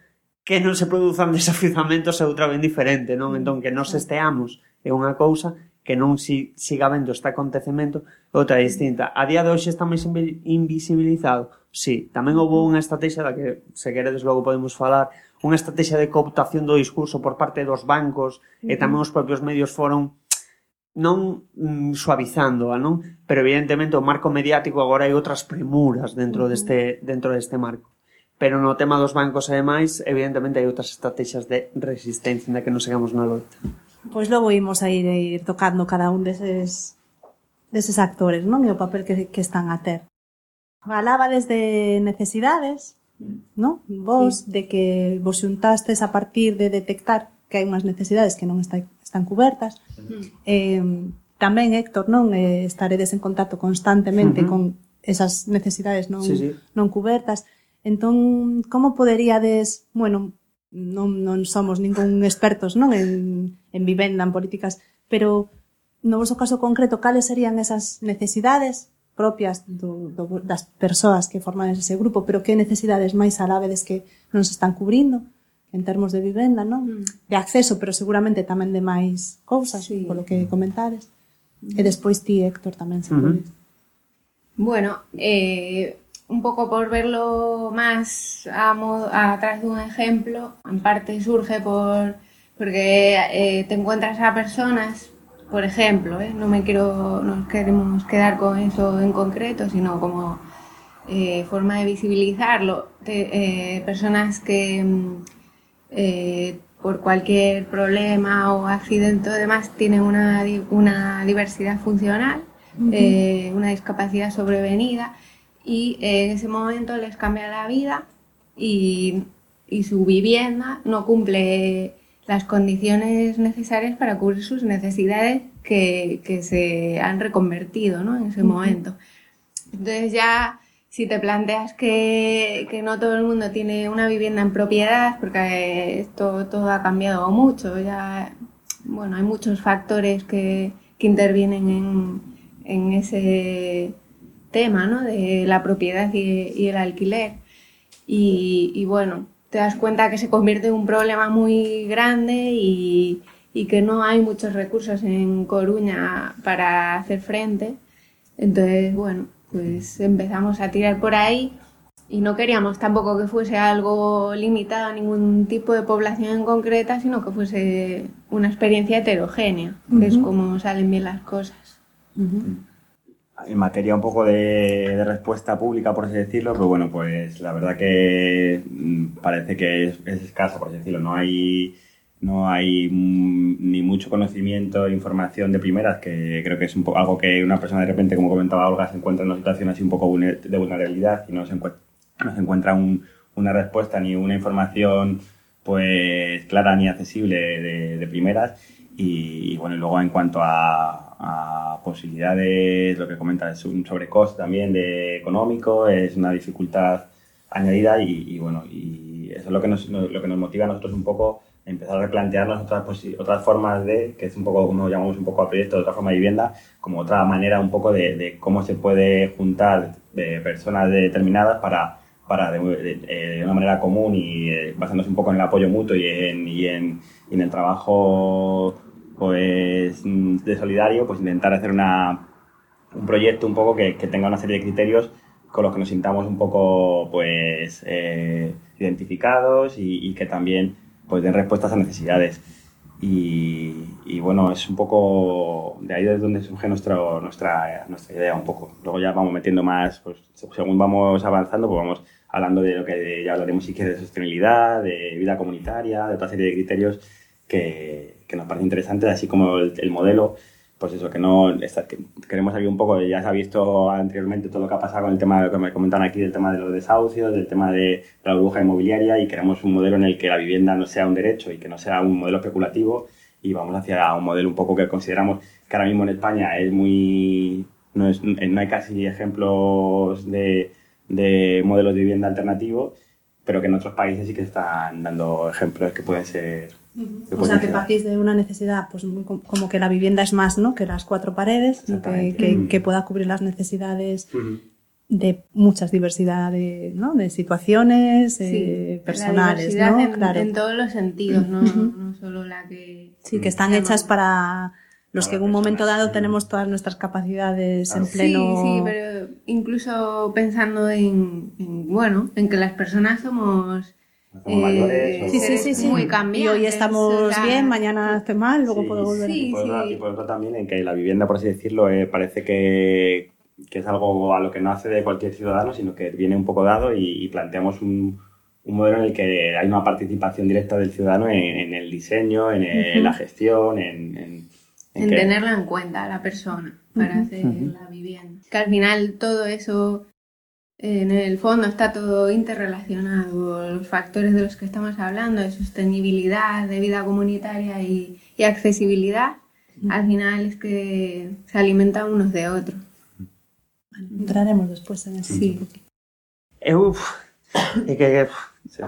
que non se produzan desafizamentos é outra ben diferente, non? Entón, que nos esteamos é unha cousa que non si, siga vendo este acontecemento outra distinta. A día de hoxe está máis invisibilizado Sí, tamén houve unha estrategia da que, se queredes, logo podemos falar, unha estrategia de cooptación do discurso por parte dos bancos uh -huh. e tamén os propios medios foron non mm, suavizando, non? Pero evidentemente o marco mediático agora hai outras premuras dentro uh -huh. deste dentro deste marco. Pero no tema dos bancos ademais, evidentemente hai outras estrategias de resistencia na que non segamos na loita. Pois logo imos a ir, a ir tocando cada un deses deses actores, non? E o papel que, que están a ter. Falaba desde necesidades, no? Vos, sí. de que vos xuntastes a partir de detectar que hai unhas necesidades que non está, están cubertas. Sí. Eh, tamén, Héctor, non? Eh, estaredes en contacto constantemente uh -huh. con esas necesidades non, sí, sí. non cubertas. Entón, como poderíades, bueno, non, non somos ningún expertos non en, en vivenda, en políticas, pero no vosso caso concreto, cales serían esas necesidades propias do, do, das persoas que forman ese grupo, pero que necesidades máis alávedes que non se están cubrindo en termos de vivenda, non? Mm. De acceso, pero seguramente tamén de máis cousas, sí. polo que mm. comentades. Mm. E despois ti, Héctor, tamén se uh -huh. Bueno, eh, un pouco por verlo máis a, modo, a atrás dun exemplo, en parte surge por porque eh, te encuentras a personas por ejemplo, ¿eh? no me quiero, no queremos quedar con eso en concreto, sino como eh, forma de visibilizarlo, eh, personas que mm, eh, por cualquier problema o accidente o demás tienen una, una diversidad funcional, uh -huh. una discapacidad sobrevenida y en ese momento les cambia la vida y, y su vivienda no cumple las condiciones necesarias para cubrir sus necesidades que, que se han reconvertido ¿no? en ese momento. Entonces ya si te planteas que, que, no todo el mundo tiene una vivienda en propiedad, porque esto todo ha cambiado mucho, ya bueno, hay muchos factores que, que intervienen en, en ese tema, ¿no? De la propiedad y, y el alquiler. Y, y, bueno, te das cuenta que se convierte en un problema muy grande y, y, que no hay muchos recursos en Coruña para hacer frente. Entonces, bueno, pues empezamos a tirar por ahí y no queríamos tampoco que fuese algo limitado a ningún tipo de población en concreta, sino que fuese una experiencia heterogénea, uh -huh. que es como salen bien las cosas. Uh -huh en materia un poco de, de, respuesta pública, por así decirlo, pero bueno, pues la verdad que mm, parece que es, es escasa, por así decirlo. No hay, no hay ni mucho conocimiento información de primeras, que creo que es un poco algo que una persona de repente, como comentaba Olga, se encuentra en una situación así un poco de vulnerabilidad y no se encuentra, no se encuentra un, una respuesta ni una información pues clara ni accesible de, de primeras. Y, y, bueno, y luego en cuanto a, a posibilidades, lo que comenta es un sobrecoste también de económico, es una dificultad añadida y, y bueno, y eso es lo que, nos, lo que nos motiva a nosotros un poco empezar a replantearnos otras, otras formas de, que es un poco como llamamos un poco al proyecto, otra forma de vivienda, como otra manera un poco de, de cómo se puede juntar de personas determinadas para, para de, de, una manera común y eh, basándose un poco en el apoyo mutuo y en, y en, y en el trabajo pues de solidario, pues intentar hacer una, un proyecto un poco que, que, tenga una serie de criterios con los que nos sintamos un poco pues eh, identificados y, que también pues den respuestas a necesidades. Y, y, bueno, es un poco de ahí es donde surge nuestro, nuestra, nuestra idea un poco. Luego ya vamos metiendo más, pues según vamos avanzando, pues vamos hablando de lo que ya hablaremos si quieres de sostenibilidad, de vida comunitaria, de otra serie de criterios que, que nos parece interesante, así como el, el modelo, pues eso, que no que queremos aquí un poco, ya se ha visto anteriormente todo lo que ha pasado con el tema que me comentan aquí, del tema de los desahucios, del tema de la burbuja inmobiliaria y queremos un modelo en el que la vivienda no sea un derecho y que no sea un modelo especulativo y vamos hacia un modelo un poco que consideramos que ahora mismo en España es muy... no, es, no hay casi ejemplos de, de modelos de vivienda alternativos, pero que en otros países sí que están dando ejemplos que pueden ser o sea, que partís de una necesidad, pues como que la vivienda es más, ¿no? Que las cuatro paredes, que, que, que, pueda cubrir las necesidades uh -huh. de muchas diversidades, ¿no? De situaciones sí, eh, personales, ¿no? En, claro. en todos los sentidos, ¿no? Uh -huh. no solo la que... Sí, que están hechas para los que en un momento dado tenemos todas nuestras capacidades en pleno... Sí, sí, pero incluso pensando en, en bueno, en que las personas somos somos mayores. Eh, sí, sí, sí, sí, muy cambiantes. Y hoy estamos bien, mañana hace mal, luego sí, puedo volver. Sí, y, por otro, y por otro también en que la vivienda, por así decirlo, eh, parece que, que, es algo a lo que no hace de cualquier ciudadano, sino que viene un poco dado y, y planteamos un, un, modelo en el que hay una participación directa del ciudadano en, en el diseño, en, el, uh -huh. la gestión, en... en, en tenerla en cuenta la persona para uh -huh. hacer uh -huh. la vivienda. Que al final todo eso En el fondo está todo interrelacionado, los factores de los que estamos hablando, de sostenibilidad, de vida comunitaria y, y accesibilidad, al final es que se alimentan unos de otros. Entraremos después en eso. Sí. Eh, uf, eh, que,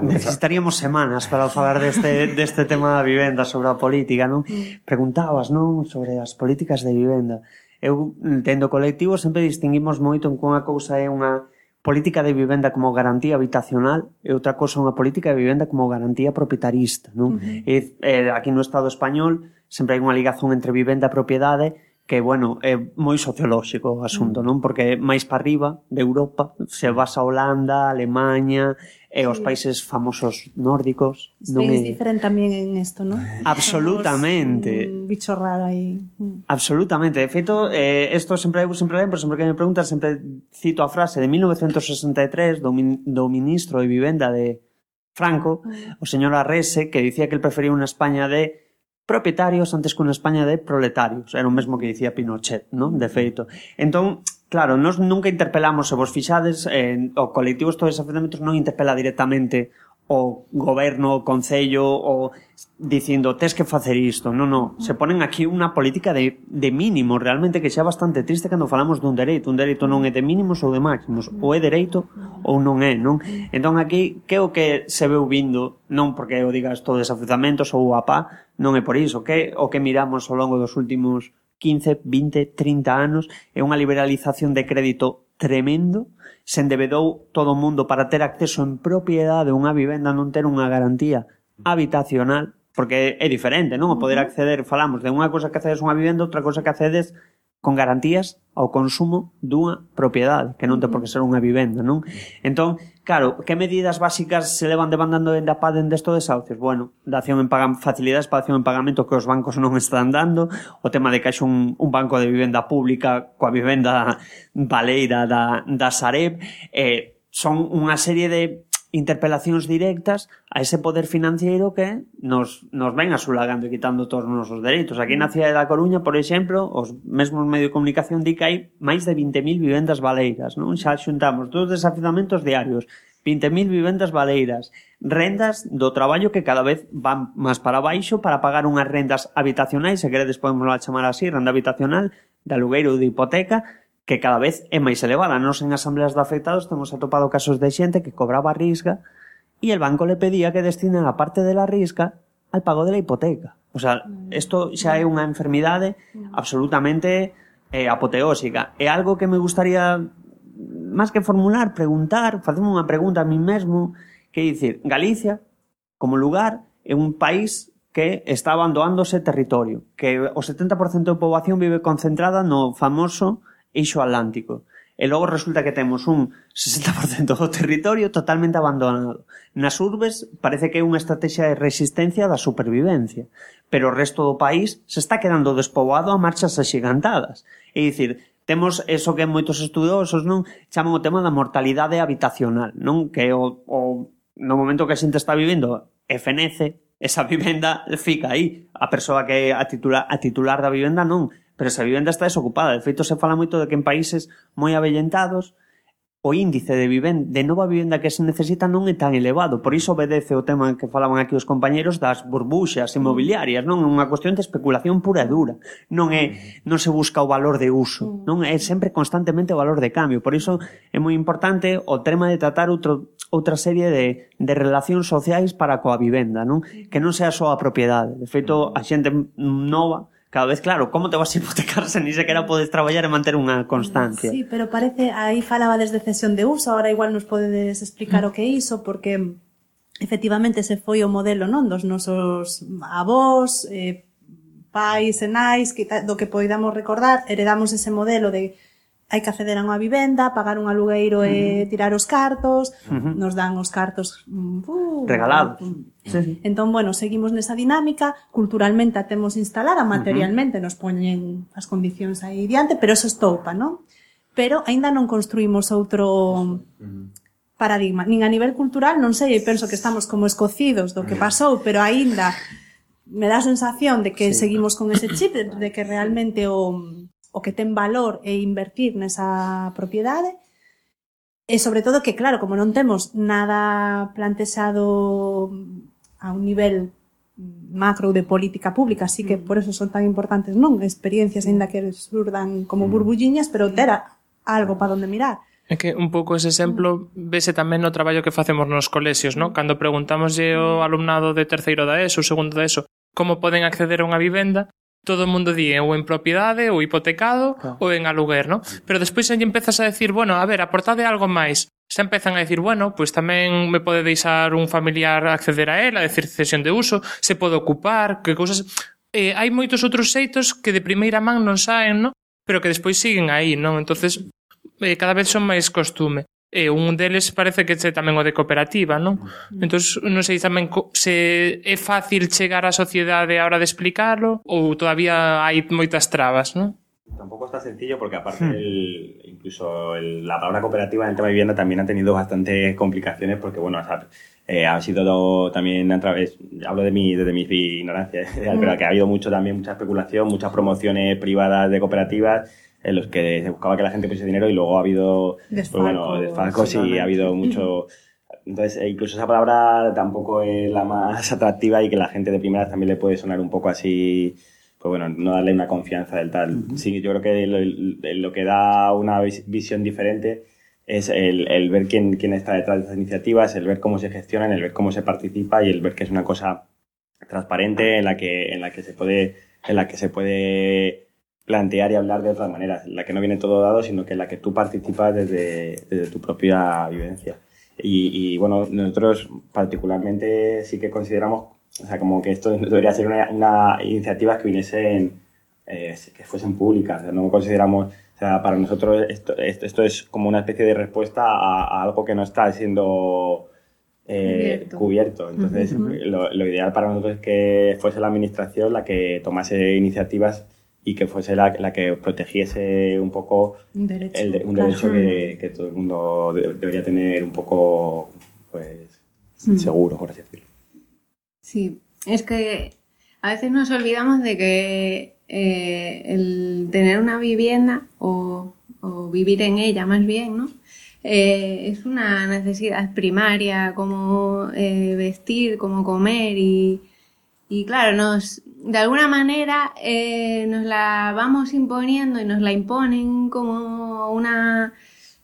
necesitaríamos semanas para falar deste, deste tema da vivenda sobre a política, non? Preguntabas, non? Sobre as políticas de vivenda. Eu, tendo colectivo, sempre distinguimos moito en que unha cousa é unha política de vivenda como garantía habitacional e outra cosa unha política de vivenda como garantía propietarista, Non? Uh -huh. e, eh, aquí no Estado español sempre hai unha ligazón entre vivenda e propiedade que, bueno, é moi sociolóxico o asunto, mm. non? Porque máis para arriba de Europa se vas a Holanda, Alemania, Alemanha e os países famosos nórdicos. Non é... diferente tamén en isto, non? Eh. Absolutamente. Un bicho raro aí. Mm. Absolutamente. De feito, isto eh, sempre hai sempre lembro, sempre que me preguntan, sempre cito a frase de 1963 do, min, do ministro de vivenda de Franco, ah. o señor Arrese, que dicía que el prefería unha España de propietarios antes que unha España de proletarios. Era o mesmo que dicía Pinochet, non? De feito. Entón, claro, nós nunca interpelamos, se vos fixades, eh, o colectivo estos e non interpela directamente o goberno, o concello, o dicindo, tes que facer isto. Non, non. Se ponen aquí unha política de, de mínimo, realmente que xa bastante triste cando falamos dun dereito. Un dereito non é de mínimos ou de máximos. Ou é dereito ou non é, non? Entón aquí, que é o que se veu vindo, non porque o digas todo desafiuzamentos ou a pá, non é por iso. Que o que miramos ao longo dos últimos 15, 20, 30 anos é unha liberalización de crédito tremendo, se endebedou todo o mundo para ter acceso en propiedade a unha vivenda non ter unha garantía habitacional, porque é diferente, non? O poder acceder, falamos de unha cosa que accedes a unha vivenda, outra cosa que accedes con garantías ao consumo dunha propiedade, que non ten por que ser unha vivenda, non? Entón, Claro, que medidas básicas se levan demandando dende a PA dende estos desahucios? Bueno, dación en pagamento, facilidades para acción en pagamento que os bancos non están dando, o tema de que haxe un, un banco de vivenda pública coa vivenda baleira da, da Sareb, eh, son unha serie de interpelacións directas a ese poder financeiro que nos, nos ven asulagando e quitando todos os nosos dereitos. Aquí na cidade da Coruña, por exemplo, os mesmos medios de comunicación di que hai máis de 20.000 vivendas baleiras, non? Xa xuntamos dos desafizamentos diarios, 20.000 vivendas baleiras, rendas do traballo que cada vez van máis para baixo para pagar unhas rendas habitacionais, se queredes podemos chamar así, renda habitacional, de alugueiro de hipoteca, que cada vez é máis elevada. Nos en asambleas de afectados temos atopado casos de xente que cobraba risga e el banco le pedía que destinen a parte de la risca al pago de la hipoteca. O sea, mm. isto xa é unha enfermidade mm. absolutamente eh, apoteósica. É algo que me gustaría máis que formular, preguntar, facerme unha pregunta a mí mesmo, que dicir, Galicia, como lugar, é un país que está abandonándose territorio, que o 70% da poboación vive concentrada no famoso eixo atlántico. E logo resulta que temos un 60% do territorio totalmente abandonado. Nas urbes parece que é unha estrategia de resistencia da supervivencia, pero o resto do país se está quedando despoboado a marchas axigantadas. É dicir, temos eso que moitos estudiosos non chaman o tema da mortalidade habitacional, non que o, o no momento que a xente está vivindo e fenece, esa vivenda fica aí. A persoa que é a titular, a titular da vivenda non, pero esa vivenda está desocupada. De feito, se fala moito de que en países moi avellentados o índice de, vivenda, de nova vivenda que se necesita non é tan elevado. Por iso obedece o tema que falaban aquí os compañeros das burbuxas inmobiliarias, non é unha cuestión de especulación pura e dura. Non é non se busca o valor de uso, mm. non é sempre constantemente o valor de cambio. Por iso é moi importante o tema de tratar outro outra serie de, de relacións sociais para coa vivenda, non? Que non sea só a propiedade. De feito, a xente nova Cada vez, claro, como te vas a hipotecar se ni sequera podes traballar e manter unha constancia? Sí, pero parece, aí falaba desde cesión de uso, ahora igual nos podedes explicar mm. o que iso, porque mm, efectivamente se foi o modelo non dos nosos avós, eh, pais e nais, que, do que poidamos recordar, heredamos ese modelo de hai que acceder a unha vivenda, pagar un alugueiro e tirar os cartos, uh -huh. nos dan os cartos uh, regalados. Uh, sí, sí. Entón, bueno, seguimos nesa dinámica, culturalmente a temos instalada, materialmente uh -huh. nos poñen as condicións aí diante, pero eso estoupa, non? Pero aínda non construímos outro uh -huh. paradigma, nin a nivel cultural, non sei, e penso que estamos como escocidos do que pasou, pero aínda me dá a sensación de que sí. seguimos con ese chip, de, de que realmente o o que ten valor e invertir nesa propiedade. E sobre todo que claro, como non temos nada plantexado a un nivel macro de política pública, así que mm. por eso son tan importantes, non? Experiencias aínda que surdan como mm. burbulliñas, pero mm. ter algo para onde mirar. É que un pouco ese exemplo vese tamén no traballo que facemos nos colexios, non? Cando preguntamos ao alumnado de terceiro da ESO, segundo da ESO, como poden acceder a unha vivenda, todo o mundo di ou en propiedade, ou hipotecado, claro. ou en aluguer, no? Pero despois aí empezas a decir, bueno, a ver, aportade algo máis. Se empezan a decir, bueno, pois pues tamén me pode deixar un familiar acceder a ela, decir cesión de uso, se pode ocupar, que cousas... Eh, hai moitos outros xeitos que de primeira man non saen, no? Pero que despois siguen aí, non? Entonces, eh, cada vez son máis costume. E un deles parece que é tamén o de cooperativa, non? Mm. Entón, non sei tamén se é fácil chegar á sociedade a hora de explicarlo ou todavía hai moitas trabas, non? Tampoco está sencillo porque aparte hmm. el, incluso el, la palabra cooperativa en el tema de vivienda también ha tenido bastantes complicaciones porque, bueno, o sea, eh, ha sido todo, también a través, hablo de mi, desde mi ignorancia, hmm. pero que ha habido mucho también, mucha especulación, muchas promociones privadas de cooperativas en los que se buscaba que la gente pusiese dinero y luego ha habido pues bueno, desfalcos. y ha habido mucho... Entonces, e incluso esa palabra tampoco es la más atractiva y que la gente de primeras también le puede sonar un poco así, pues bueno, no darle una confianza del tal. Sí, yo creo que lo, que da una visión diferente es el, el ver quién, quién está detrás de estas iniciativas, el ver cómo se gestionan, el ver cómo se participa y el ver que es una cosa transparente en la que, en la que se puede, en la que se puede plantear y hablar de otras maneras, en la que no viene todo dado, sino que en la que tú participas desde, desde tu propia vivencia. Y, y, bueno, nosotros particularmente sí que consideramos, o sea, como que esto debería ser una, una iniciativa que viniesen, eh, que fuesen públicas, no consideramos, o sea, para nosotros esto, esto, es como una especie de respuesta a, algo que no está siendo eh, cubierto. Entonces, lo, lo ideal para nosotros es que fuese la administración la que tomase iniciativas y que fuese la, la que protegiese un poco un derecho, el, un derecho que, que, todo el mundo debería tener un poco pues mm. seguro, por así decirlo. Sí, es que a veces nos olvidamos de que eh, el tener una vivienda o, o, vivir en ella más bien, ¿no? Eh, es una necesidad primaria, como eh, vestir, como comer y, y claro, nos, de alguna manera eh, nos la vamos imponiendo y nos la imponen como una,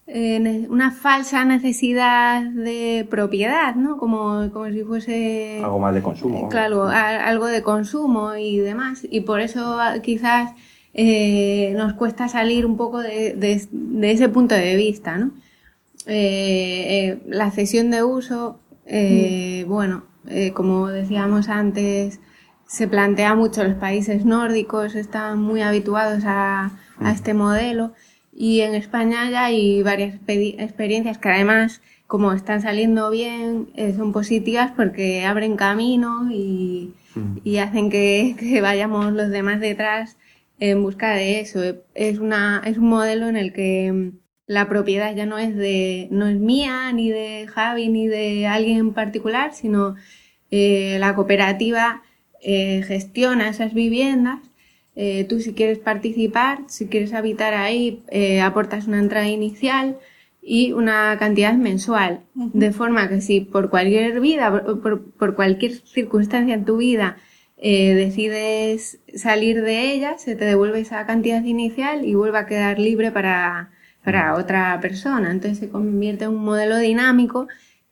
eh, una falsa necesidad de propiedad, ¿no? Como, como si fuese... Algo más de consumo. claro, algo de consumo y demás. Y por eso ah, quizás eh, nos cuesta salir un poco de, de, ese punto de vista, ¿no? la cesión de uso, mm. bueno, como decíamos antes, se plantea mucho, los países nórdicos están muy habituados a, a este modelo y en España ya hay varias experiencias que además, como están saliendo bien, eh, son positivas porque abren camino y, y hacen que, que, vayamos los demás detrás en busca de eso. Es, una, es un modelo en el que mm, la propiedad ya no es, de, no es mía, ni de Javi, ni de alguien en particular, sino eh, la cooperativa eh, gestiona esas viviendas. Eh, tú si quieres participar, si quieres habitar ahí, eh, aportas una entrada inicial y una cantidad mensual. De forma que si por cualquier vida, por, por cualquier circunstancia en tu vida, eh, decides salir de ella, se te devuelve esa cantidad inicial y vuelve a quedar libre para, para otra persona. Entonces se convierte en un modelo dinámico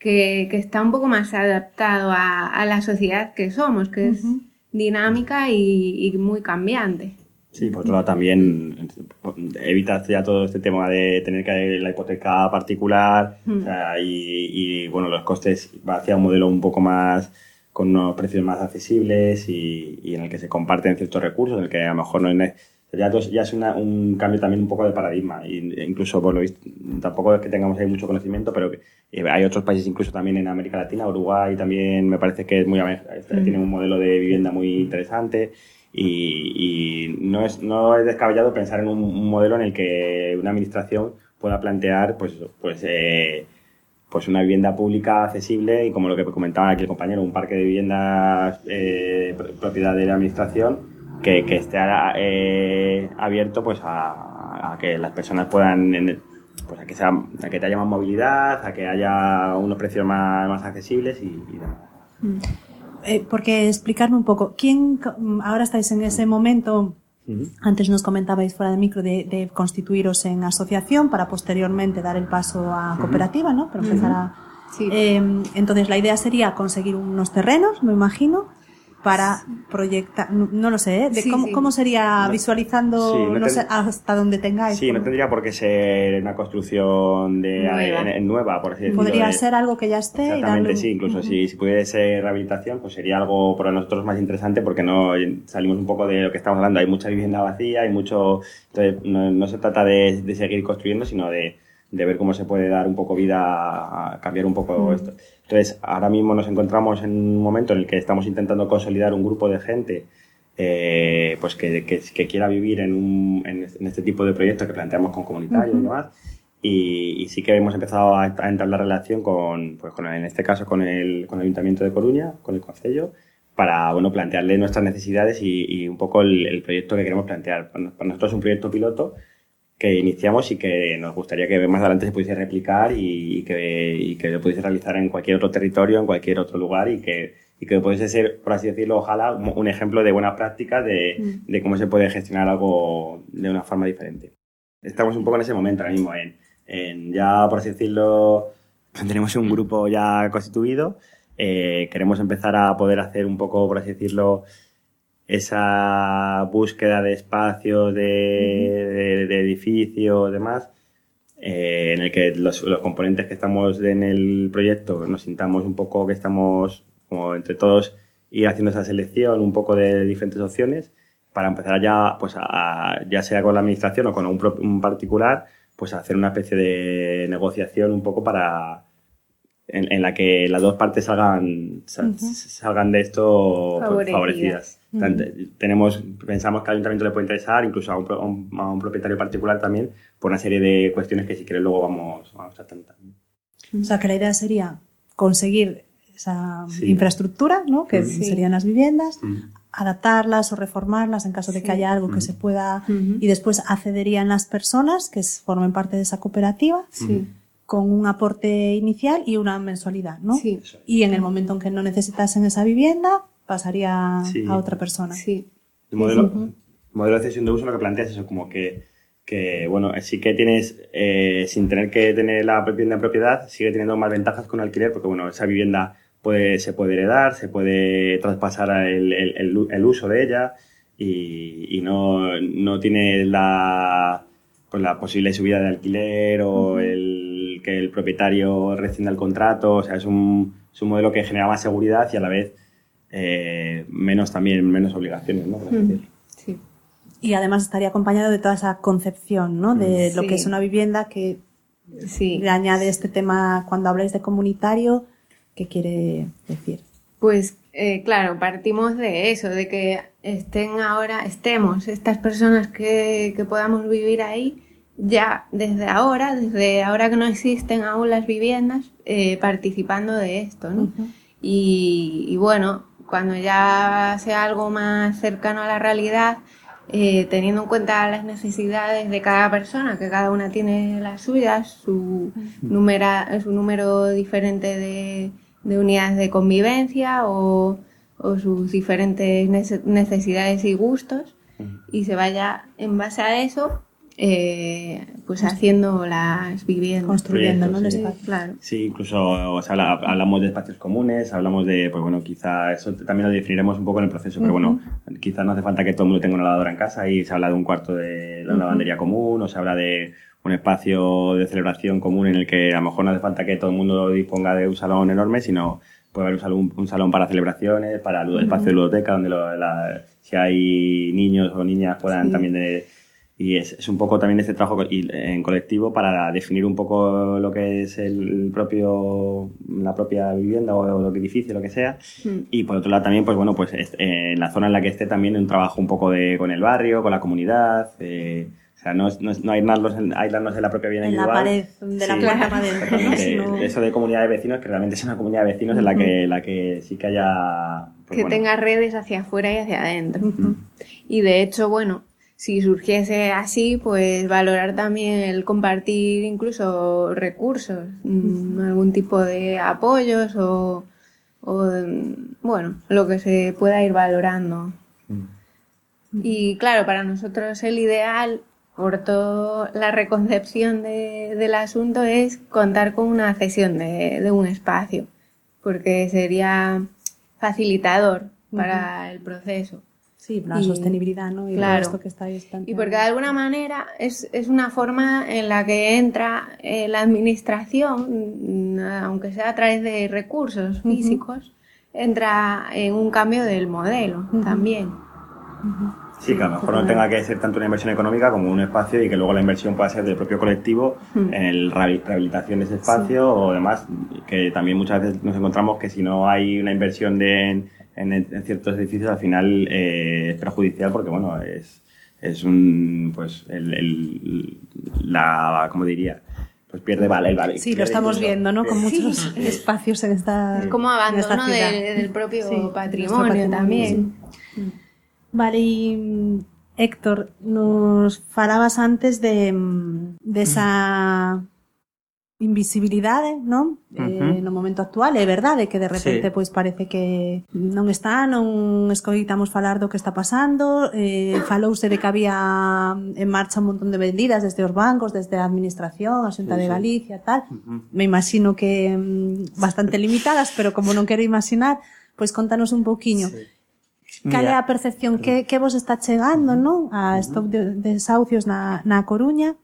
que, que está un poco más adaptado a, a, la sociedad que somos, que es dinámica y, y, muy cambiante. Sí, por otro lado también evitas ya todo este tema de tener que la hipoteca particular o sea, y, y, bueno, los costes va hacia un modelo un poco más con unos precios más accesibles y, y en el que se comparten ciertos recursos, en el que a lo mejor no es ya, ya es una, un cambio también un poco de paradigma. E incluso, por lo visto, tampoco es que tengamos ahí mucho conocimiento, pero eh, hay otros países, incluso también en América Latina, Uruguay también me parece que es muy, mm. tiene un modelo de vivienda muy interesante. Y, y, no, es, no es descabellado pensar en un, modelo en el que una administración pueda plantear pues, pues, eh, pues una vivienda pública accesible y como lo que comentaba aquí el compañero, un parque de viviendas eh, propiedad de la administración que, que esté eh, abierto pues a, a, que las personas puedan pues a que sea a que haya más movilidad a que haya unos precios más, más accesibles y, y demás. Mm. Eh, porque explicarme un poco quién ahora estáis en ese momento Antes nos comentabais fuera de micro de, de constituiros en asociación para posteriormente dar el paso a cooperativa, ¿no? Para empezar a... Sí. Eh, entonces la idea sería conseguir unos terrenos, me imagino, para proyectar, no, lo sé, ¿eh? de Sí, cómo, sí. cómo sería No- visualizando, Sí, no no ten- sé, hasta donde tengáis. Sí, no tendría por qué ser una construcción de Nueva. en- en nueva, por así decirlo. Podría de- ser algo que ya esté y darle Exactamente, sí, incluso si, si pudiera ser rehabilitación, pues sería algo para nosotros más interesante porque no salimos un poco de lo que estamos hablando. Hay mucha vivienda vacía, hay mucho. Entonces, no, no se trata de, de seguir construyendo, sino de, de ver cómo se puede dar un poco vida a, cambiar un poco esto. Entonces, ahora mismo nos encontramos en un momento en el que estamos intentando consolidar un grupo de gente. eh, pues que, que, que quiera vivir en, un, en, este tipo de proyectos que planteamos con comunitarios y demás y, y sí que hemos empezado a, a entablar relación con, pues con, en este caso, con el, con el Ayuntamiento de Coruña, con el Concello, para bueno, plantearle nuestras necesidades y, y un poco el, el proyecto que queremos plantear. Para nosotros es un proyecto piloto que iniciamos y que nos gustaría que más adelante se pudiese replicar y, y que, y que lo pudiese realizar en cualquier otro territorio, en cualquier otro lugar y que, y que pudiese ser, por así decirlo, ojalá un, ejemplo de buena práctica de, de cómo se puede gestionar algo de una forma diferente. Estamos un poco en ese momento ahora mismo, en, en ya, por así decirlo, tenemos un grupo ya constituido, eh, queremos empezar a poder hacer un poco, por así decirlo, esa búsqueda de espacios, de, de, de edificios, demás, eh, en el que los, los componentes que estamos en el proyecto nos sintamos un poco que estamos como entre todos ir haciendo esa selección un poco de diferentes opciones para empezar ya, pues a, ya sea con la administración o con un, un particular, pues a hacer una especie de negociación un poco para en, en la que las dos partes salgan, sal- salgan de esto Favorecidas. favorecidas. Tanto- Tenemos, pensamos que al ayuntamiento le puede interesar, incluso a un, pro- a un- a un propietario particular también, por una serie de cuestiones que si quieres luego vamos, vamos a tratar. O sea, que la idea sería conseguir esa Sí. infraestructura, ¿no? Que Sí. serían las viviendas, Mm. adaptarlas o reformarlas en caso de que haya algo que se pueda y después accederían las personas que formen parte de esa cooperativa Sí. con un aporte inicial y una mensualidad, ¿no? Sí. Y en el momento en que no necesitasen esa vivienda, pasaría Sí. a otra persona. Sí. El modelo, Ujú. el modelo de cesión de uso lo que plantea es eso, como que, que bueno, sí que tienes, eh, sin tener que tener la vivienda en propiedad, sigue teniendo más ventajas con alquiler, porque bueno, esa vivienda puede, se puede heredar, se puede traspasar el, el- el- el uso de ella y, y no, no tiene la, pues la posible subida de alquiler o el que el propietario rescinda el contrato, o sea, es un, es un modelo que genera más seguridad y a la vez eh, menos también, menos obligaciones, ¿no? Mm. Sí. Y además estaría acompañado de toda esa concepción, ¿no? De lo Sí. que es una vivienda que Sí. le añade este tema cuando habláis de comunitario, ¿qué quiere decir? Pues eh, claro, partimos de eso, de que estén ahora, estemos estas personas que, que podamos vivir ahí, ya desde ahora, desde ahora que no existen aún las viviendas, eh, participando de esto, ¿no? y, y bueno, cuando ya sea algo más cercano a la realidad, eh, teniendo en cuenta las necesidades de cada persona, que cada una tiene las suyas, su, numera- su número diferente de, de unidades de convivencia o, o sus diferentes nece- necesidades y gustos, y se vaya en base a eso, eh, pues haciendo las viviendas. Construyendo, ¿no? Sí. espacio. Claro. Sí, incluso o sea, habla- hablamos de espacios comunes, hablamos de, pues bueno, quizá eso también lo definiremos un poco en el proceso, pero bueno, quizá no hace falta que todo el mundo tenga una lavadora en casa y se habla de un cuarto de la lavandería común o se habla de un espacio de celebración común en el que a lo mejor no hace falta que todo el mundo disponga de un salón enorme, sino puede haber un salón, un salón para celebraciones, para el espacio de ludoteca, donde lo- la- si hay niños o niñas puedan Sí. también de, y es, es un poco también este trabajo en colectivo para definir un poco lo que es el propio la propia vivienda o, lo que edificio lo que sea. Mm. y por otro lado también pues bueno pues es- eh, en la zona en la que esté también un trabajo un poco de con el barrio con la comunidad eh, o sea no, no, no aislarnos en, aislarnos en la propia vida En la individual. pared, de la. Sino- eso de comunidad de vecinos que realmente es una comunidad de vecinos en la que la que sí que haya pues, que bueno, tenga redes hacia afuera y hacia adentro. Y de hecho, bueno, si surgiese así, pues valorar también el compartir incluso recursos, mm, algún tipo de apoyos o, o, mm, bueno, lo que se pueda ir valorando. Y claro, para nosotros el ideal, por toda la reconcepción de, del asunto, es contar con una cesión de, de un espacio, porque sería facilitador para el proceso. Sí, la sostenibilidad, ¿no? Y claro. esto que estáis Y porque de alguna manera es, es una forma en la que entra eh, la administración, mm, aunque sea a través de recursos físicos, entra en un cambio del modelo también. Sí, que a lo mejor no tenga que ser tanto una inversión económica como un espacio y que luego la inversión pueda ser del propio colectivo Mm. en la rehabilitación de ese espacio o demás, que también muchas veces nos encontramos que si no hay una inversión de, en, en ciertos edificios al final eh, es perjudicial porque, bueno, es, es un, pues, el, el- la, ¿cómo diría? Pues pierde vale el vale. Sí, lo estamos incluso- viendo, ¿no? Con muchos Sí. espacios en esta. Es como en esta abandono ciudad. del, del propio Sí, patrimonio, también. sí. Vale, y mm, Héctor, nos falabas antes de, mm, de esa invisibilidade, non? Uh -huh. eh, no momento actual, é verdade que de repente sí. pois parece que non está, non escoitamos falar do que está pasando, eh, falouse de que había en marcha un montón de vendidas desde os bancos, desde a administración, a Xunta sí, de Galicia, tal. Uh -huh. Me imagino que mm, bastante limitadas, pero como non quero imaginar, pois contanos un pouquiño. Sí. Cal é a percepción que, que vos está chegando, uh -huh. non? A stop de, de desahucios na, na Coruña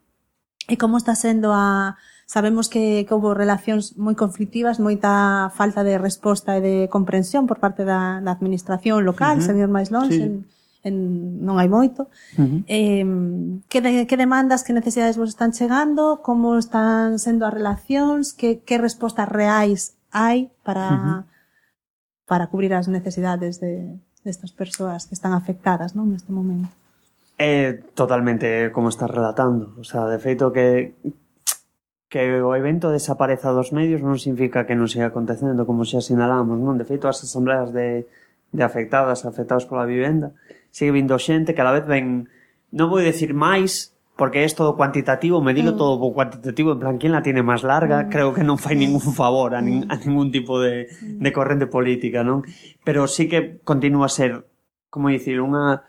e como está sendo a Sabemos que, que houve relacións moi conflictivas, moita falta de resposta e de comprensión por parte da, da administración local, uh -huh. señor máis longe, sí. en, en, non hai moito. Uh -huh. eh, que, de, que demandas, que necesidades vos están chegando, como están sendo as relacións, que, que respostas reais hai para... Uh -huh para cubrir as necesidades de, destas persoas que están afectadas non neste momento. É totalmente como estás relatando. O sea, de feito que, que o evento desapareza dos medios non significa que non siga acontecendo como xa sinalamos, non? De feito, as asambleas de, de afectadas, afectados pola vivenda, sigue vindo xente cada vez ven, non vou dicir máis, porque é todo cuantitativo, me digo mm. todo por cuantitativo, en plan, quen la tiene máis larga, mm. creo que non fai ningún favor a, nin, a ningún tipo de, mm. de corrente política, non? Pero sí que continúa a ser, como dicir, unha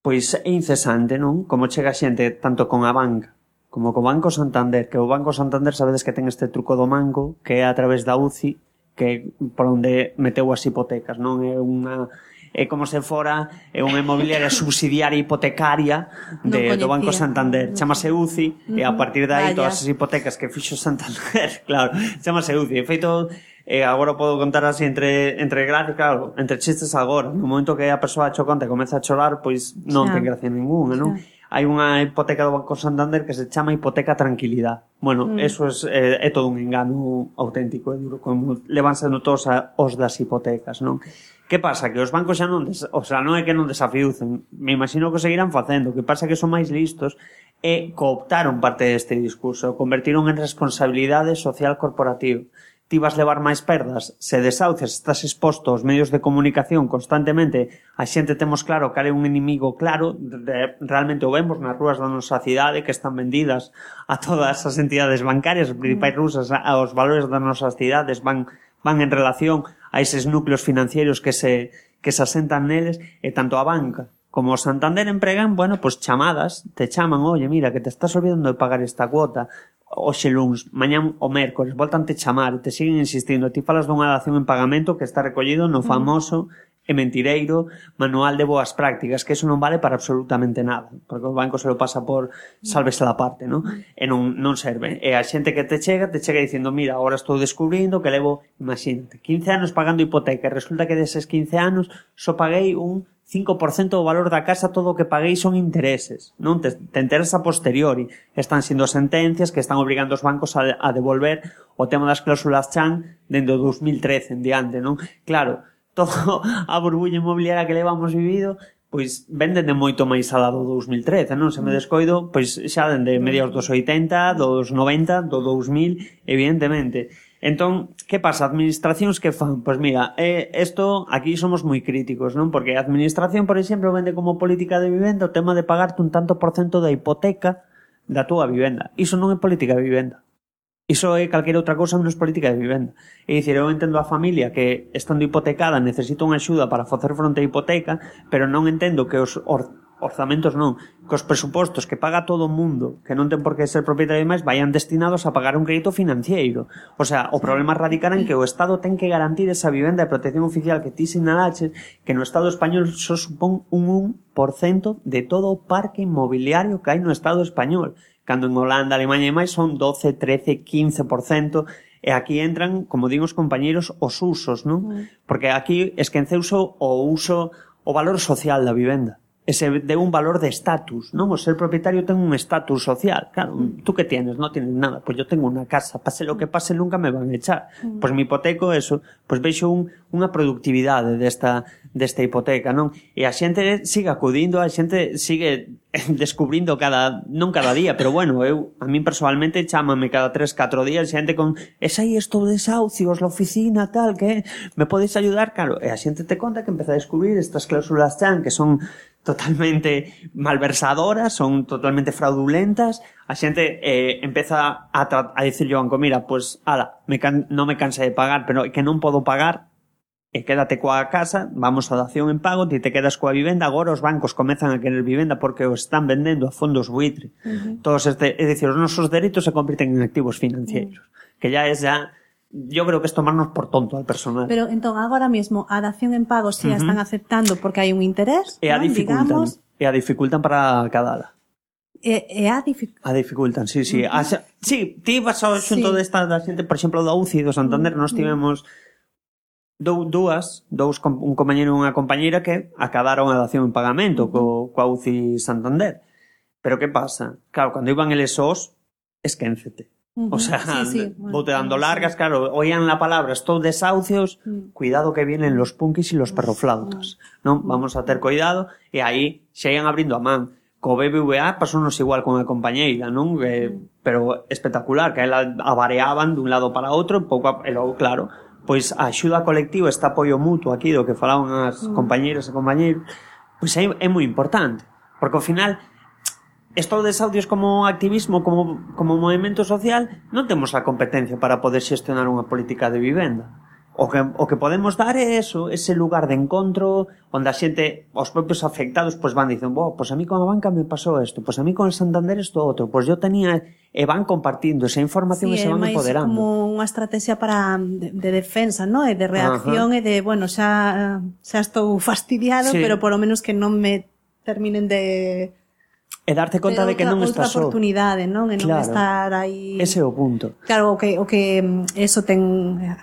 pois é incesante, non? Como chega xente tanto con a banca como co Banco Santander, que o Banco Santander sabedes que ten este truco do mango, que é a través da UCI, que por onde meteu as hipotecas, non é unha é como se fora é unha inmobiliaria subsidiaria hipotecaria de, do Banco Santander. Chamase UCI uh -huh. e a partir de aí Vaya. todas as hipotecas que fixo Santander, claro, chamase UCI. De feito e agora podo contar así entre entre gracia, claro, entre chistes agora, no momento que a persoa cho conta e comeza a chorar, pois non ten gracia ninguna, non? hai unha hipoteca do Banco Santander que se chama hipoteca tranquilidad. Bueno, mm. eso es, eh, é todo un engano auténtico, é duro como levanse no todos a, os das hipotecas, non? Que pasa? Que os bancos xa non, des, o sea, non é que non desafiucen, me imagino que seguirán facendo, que pasa que son máis listos e cooptaron parte deste discurso, convertiron en responsabilidade social corporativa ti vas levar máis perdas se desahucias, estás exposto aos medios de comunicación constantemente, a xente temos claro que é un inimigo claro, de, realmente o vemos nas rúas da nosa cidade que están vendidas a todas as entidades bancarias, as principais mm. rusas, aos valores das nosas cidades van van en relación a eses núcleos financieros que se que se asentan neles e tanto a banca como o Santander empregan, bueno, pues chamadas, te chaman, oye, mira, que te estás olvidando de pagar esta cuota, hoxe luns, mañán o mércores, voltante chamar, te siguen insistindo, ti falas dunha dación en pagamento que está recollido no mm. famoso e mentireiro manual de boas prácticas, que eso non vale para absolutamente nada, porque os bancos se lo pasa por mm. sálvese la parte, non? Mm. E non, non serve. E a xente que te chega, te chega dicindo, mira, agora estou descubrindo que levo, imagínate, 15 anos pagando hipoteca, e resulta que deses 15 anos só paguei un 5% do valor da casa todo o que paguei son intereses, non? Te, te interesa posteriori. Están sendo sentencias que están obrigando os bancos a, a devolver o tema das cláusulas chan dende o 2013 en diante, non? Claro, todo a burbulla inmobiliaria que levamos vivido pois venden de moito máis alá do 2013, non? Se me mm. descoido, pois xa dende mediados dos 80, dos 90, do 2000, evidentemente. Entón, que pasa? Administracións que fan? Pois pues mira, eh, esto aquí somos moi críticos, non? Porque a administración, por exemplo, vende como política de vivenda o tema de pagarte un tanto por cento da hipoteca da túa vivenda. Iso non é política de vivenda. Iso é calquera outra cousa menos política de vivenda. É dicir, eu entendo a familia que estando hipotecada necesita unha axuda para facer fronte á hipoteca, pero non entendo que os, or orzamentos non, que os presupostos que paga todo o mundo, que non ten por que ser propietario de máis, vayan destinados a pagar un crédito financiero. O sea, o problema radicará en que o Estado ten que garantir esa vivenda de protección oficial que ti sinalaches, que no Estado español só supón un 1% de todo o parque inmobiliario que hai no Estado español. Cando en Holanda, Alemanha e máis son 12, 13, 15%, E aquí entran, como digo os compañeros, os usos, non? Mm. Porque aquí esquenceuse o uso, o valor social da vivenda e se deu un valor de estatus, non? O ser propietario ten un estatus social, claro, mm. tú que tienes, non tienes nada, pois pues eu tengo unha casa, pase lo que mm. pase, nunca me van a echar. Mm. Pois pues mi hipoteco, eso, pois pues veixo un, unha productividade desta, desta hipoteca, non? E a xente sigue acudindo, a xente sigue descubrindo cada, non cada día, pero bueno, eu, a min personalmente chámame cada 3, 4 días xente con, es aí esto desahucios, la oficina, tal, que me podes ayudar, claro, e a xente te conta que empeza a descubrir estas cláusulas chan, que son totalmente malversadoras, son totalmente fraudulentas. A xente eh, empeza a, a dicir yo, banco, mira, pues, ala, me can non me canse de pagar, pero que non podo pagar, e quédate coa casa, vamos a dación en pago, ti te quedas coa vivenda, agora os bancos comezan a querer vivenda porque o están vendendo a fondos buitre. Uh -huh. Todos este, é dicir, os nosos dereitos se convirten en activos financeiros, uh -huh. que ya es ya yo creo que es tomarnos por tonto al personal. Pero entón agora mesmo a dación en pago si uh -huh. a están aceptando porque hai un interés, e a ¿no? dificultan, digamos, e a dificultan para cada ala. E, e a, dific... a dificultan, sí, sí. Uh -huh. a, sí, ti vas ao xunto sí. desta da xente, por exemplo, da UCI do Santander, uh -huh. nós tivemos dou, dúas, dous, un compañero e unha compañeira que acabaron a dación en pagamento co, coa UCI Santander. Pero que pasa? Claro, cando iban eles sós, esquéncete. Uh -huh. O sea, sí, sí, bueno, boteando bueno, largas, sí. claro, oían la palabra, estou desahucios, uh mm. -huh. cuidado que vienen los punkis y los perroflautas, mm. non? Vamos a ter cuidado, e aí iban abrindo a man. Co BBVA pasounos igual con a compañeira, non? Eh, mm. pero espectacular, que ela avareaban dun lado para outro, pouco a, e logo, claro, pois a axuda colectiva, este apoio mutuo aquí do que falaban as compañeiras e compañeiros, pois é, é moi importante, porque ao final Esto de audios como activismo, como, como movimento social, non temos a competencia para poder xestionar unha política de vivenda. O que, o que podemos dar é eso, ese lugar de encontro onde a xente, os propios afectados pois van dicendo, bo, pois a mí con a banca me pasou isto, pois a mí con Santander isto outro, pois eu tenía e van compartindo esa información sí, e se van empoderando. como unha estrategia para de, de defensa, no? E de reacción Ajá. e de, bueno, xa xa estou fastidiado, sí. pero por lo menos que non me terminen de E darte conta de que non estás só. oportunidade, non? E non claro, estar aí... Ese é o punto. Claro, o que, o que mm, eso ten eh,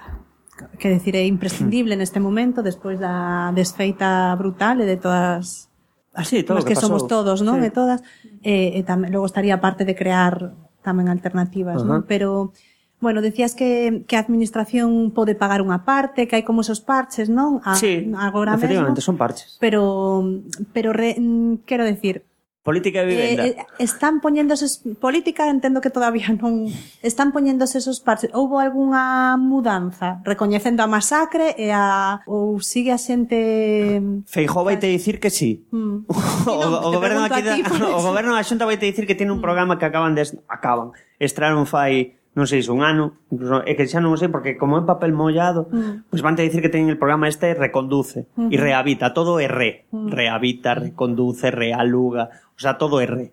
que decir é imprescindible hmm. neste momento despois da desfeita brutal e de todas así ah, todo que, que somos todos, non? Sí. E todas e, e tamén logo estaría a parte de crear tamén alternativas, uh -huh. non? Pero Bueno, decías que, que a administración pode pagar unha parte, que hai como esos parches, non? A, sí, agora efectivamente, mesmo, son parches. Pero, pero re, mm, quero decir, Política de vivenda. Eh, eh están poñéndose política, entendo que todavía non están poñéndose esos parches. Houbo algunha mudanza recoñecendo a masacre e a ou sigue a xente mm, Feijó vai te dicir que sí. Mm. o, no, o, goberno aquí da, o goberno da Xunta vai te dicir que tiene un mm. programa que acaban de acaban. Estraron fai non sei se un ano, incluso, é que xa non sei, porque como é papel mollado, mm. pois pues van te dicir que teñen el programa este Reconduce, mm. e mm-hmm. rehabita, todo é re, mm. rehabita, reconduce, realuga, o sea, todo é re.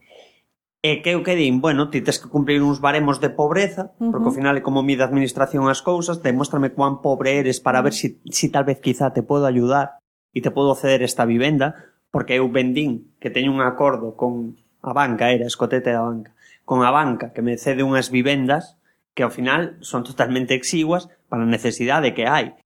E que eu que din, bueno, ti tes que cumplir uns baremos de pobreza, uh -huh. porque ao mm-hmm. final é como mide a administración as cousas, demóstrame cuán pobre eres para ver si, si tal vez quizá te podo ayudar e te podo ceder esta vivenda, porque eu vendín que teño un acordo con a banca, era escotete da banca, con a banca que me cede unhas vivendas, que ao final son totalmente exiguas para a necesidade que hai.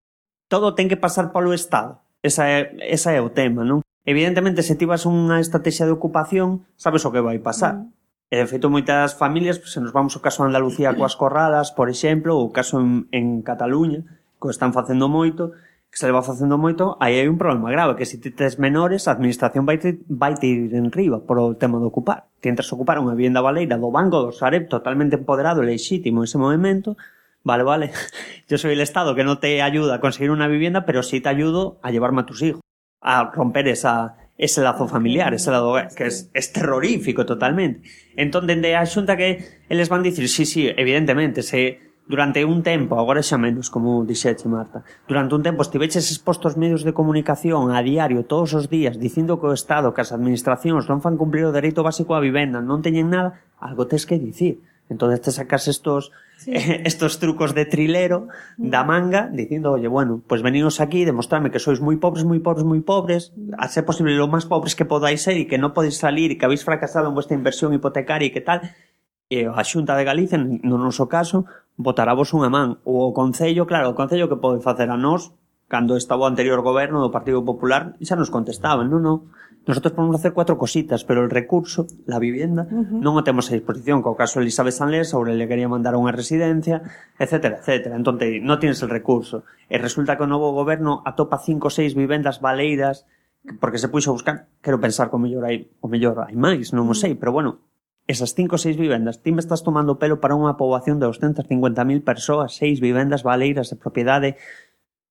Todo ten que pasar polo Estado. Esa é, esa é o tema, non? Evidentemente, se tivas unha estrategia de ocupación, sabes o que vai pasar. Mm. E, de feito, moitas familias, se nos vamos ao caso de Andalucía coas corradas, por exemplo, ou o caso en, en Cataluña, que o están facendo moito, que se leva facendo moito, aí hai un problema grave, que se ti tes menores, a administración vai te, vai te ir enriba por o tema de ocupar. Ti entras a ocupar unha vivienda valeira do Banco do Sareb totalmente empoderado e legítimo ese movimento, vale, vale, yo soy el Estado que no te ayuda a conseguir una vivienda, pero sí te ayudo a llevarme a tus hijos, a romper esa, ese lazo familiar, ese lado que es, es terrorífico totalmente. Entón, dende a xunta que eles van dicir, sí, sí, evidentemente, se durante un tempo, agora xa menos, como dixeche Marta, durante un tempo estiveches expostos medios de comunicación a diario todos os días dicindo que o Estado, que as administracións non fan cumplir o dereito básico á vivenda, non teñen nada, algo tes que dicir. Entonces te sacas estos sí. eh, estos trucos de trilero da manga dicindo, oye, bueno, pues veniros aquí, demostrarme que sois moi pobres, moi pobres, moi pobres, a ser posible lo máis pobres que podáis ser e que non podéis salir e que habéis fracasado en vuestra inversión hipotecaria e que tal. E a Xunta de Galicia, no noso caso, votaravos unha man. O Concello, claro, o Concello que pode facer a nós cando estaba o anterior goberno do Partido Popular xa nos contestaban, non, non, nosotros podemos hacer cuatro cositas, pero el recurso, la vivienda, uh -huh. non o temos a disposición. Co caso de Elizabeth Sanlés, sobre le quería mandar a unha residencia, etcétera, etcétera. Entón, non tienes el recurso. E resulta que o novo goberno atopa cinco ou seis vivendas baleiras porque se puxo a buscar, quero pensar que o mellor hai, o mellor hai máis, non o sei, pero bueno, Esas cinco ou seis vivendas, ti me estás tomando pelo para unha poboación de 250.000 persoas, seis vivendas baleiras de propiedade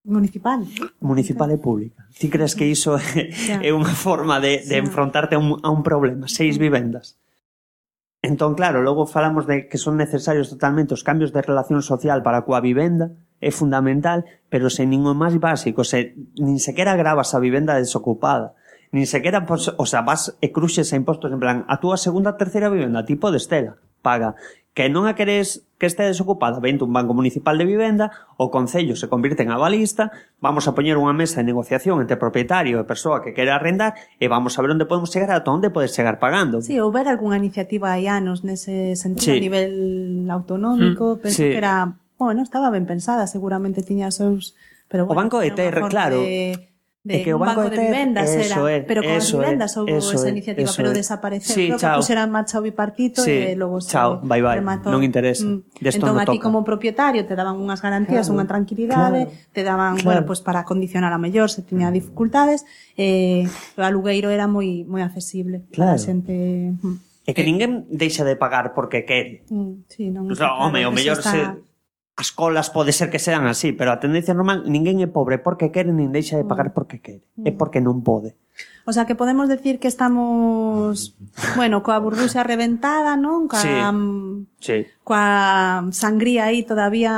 municipal. Municipal e pública. Ti crees que iso é, é unha forma de, de enfrontarte a un, a un problema, seis vivendas. Entón, claro, logo falamos de que son necesarios totalmente os cambios de relación social para coa vivenda, é fundamental, pero sen nin o máis básico, se nin sequera gravas a vivenda desocupada, nin sequera, pues, o sea, vas e cruxes a impostos en plan, a túa segunda, terceira vivenda, tipo de estela, paga. Que non a queres que este desocupada, vente un banco municipal de vivenda, o Concello se convirte en avalista, vamos a poñer unha mesa de negociación entre propietario e persoa que quere arrendar e vamos a ver onde podemos chegar ata onde podes chegar pagando. Sí, houver algunha iniciativa hai anos nese sentido sí. a nivel autonómico, mm, penso sí. que era, bueno, estaba ben pensada, seguramente tiña seus... Pero bueno, o Banco de terra, claro. De de, que o banco, banco de, de vivendas eso era, es, pero con as vivendas houve esa iniciativa, pero desapareceu, sí, creo chao. que puseran marcha o bipartito sí, e logo chao, bye bye, rematou. non interesa. Mm. Entón, no a ti como propietario te daban unhas garantías, claro, unha tranquilidade, claro, te daban, claro. bueno, pues para condicionar a mellor se tiña dificultades, eh, o alugueiro era moi moi accesible. Claro. A xente... Mm. Que eh, ninguén deixa de pagar porque quere. Mm, sí, non, o sea, home, o mellor está... se As colas pode ser que sean así, pero a tendencia normal ninguén é pobre porque quere nin deixa de mm. pagar porque quere, mm. é porque non pode. O sea, que podemos decir que estamos, bueno, coa burbuxa reventada, non? Coa, sí, mm, sí. coa sangría aí todavía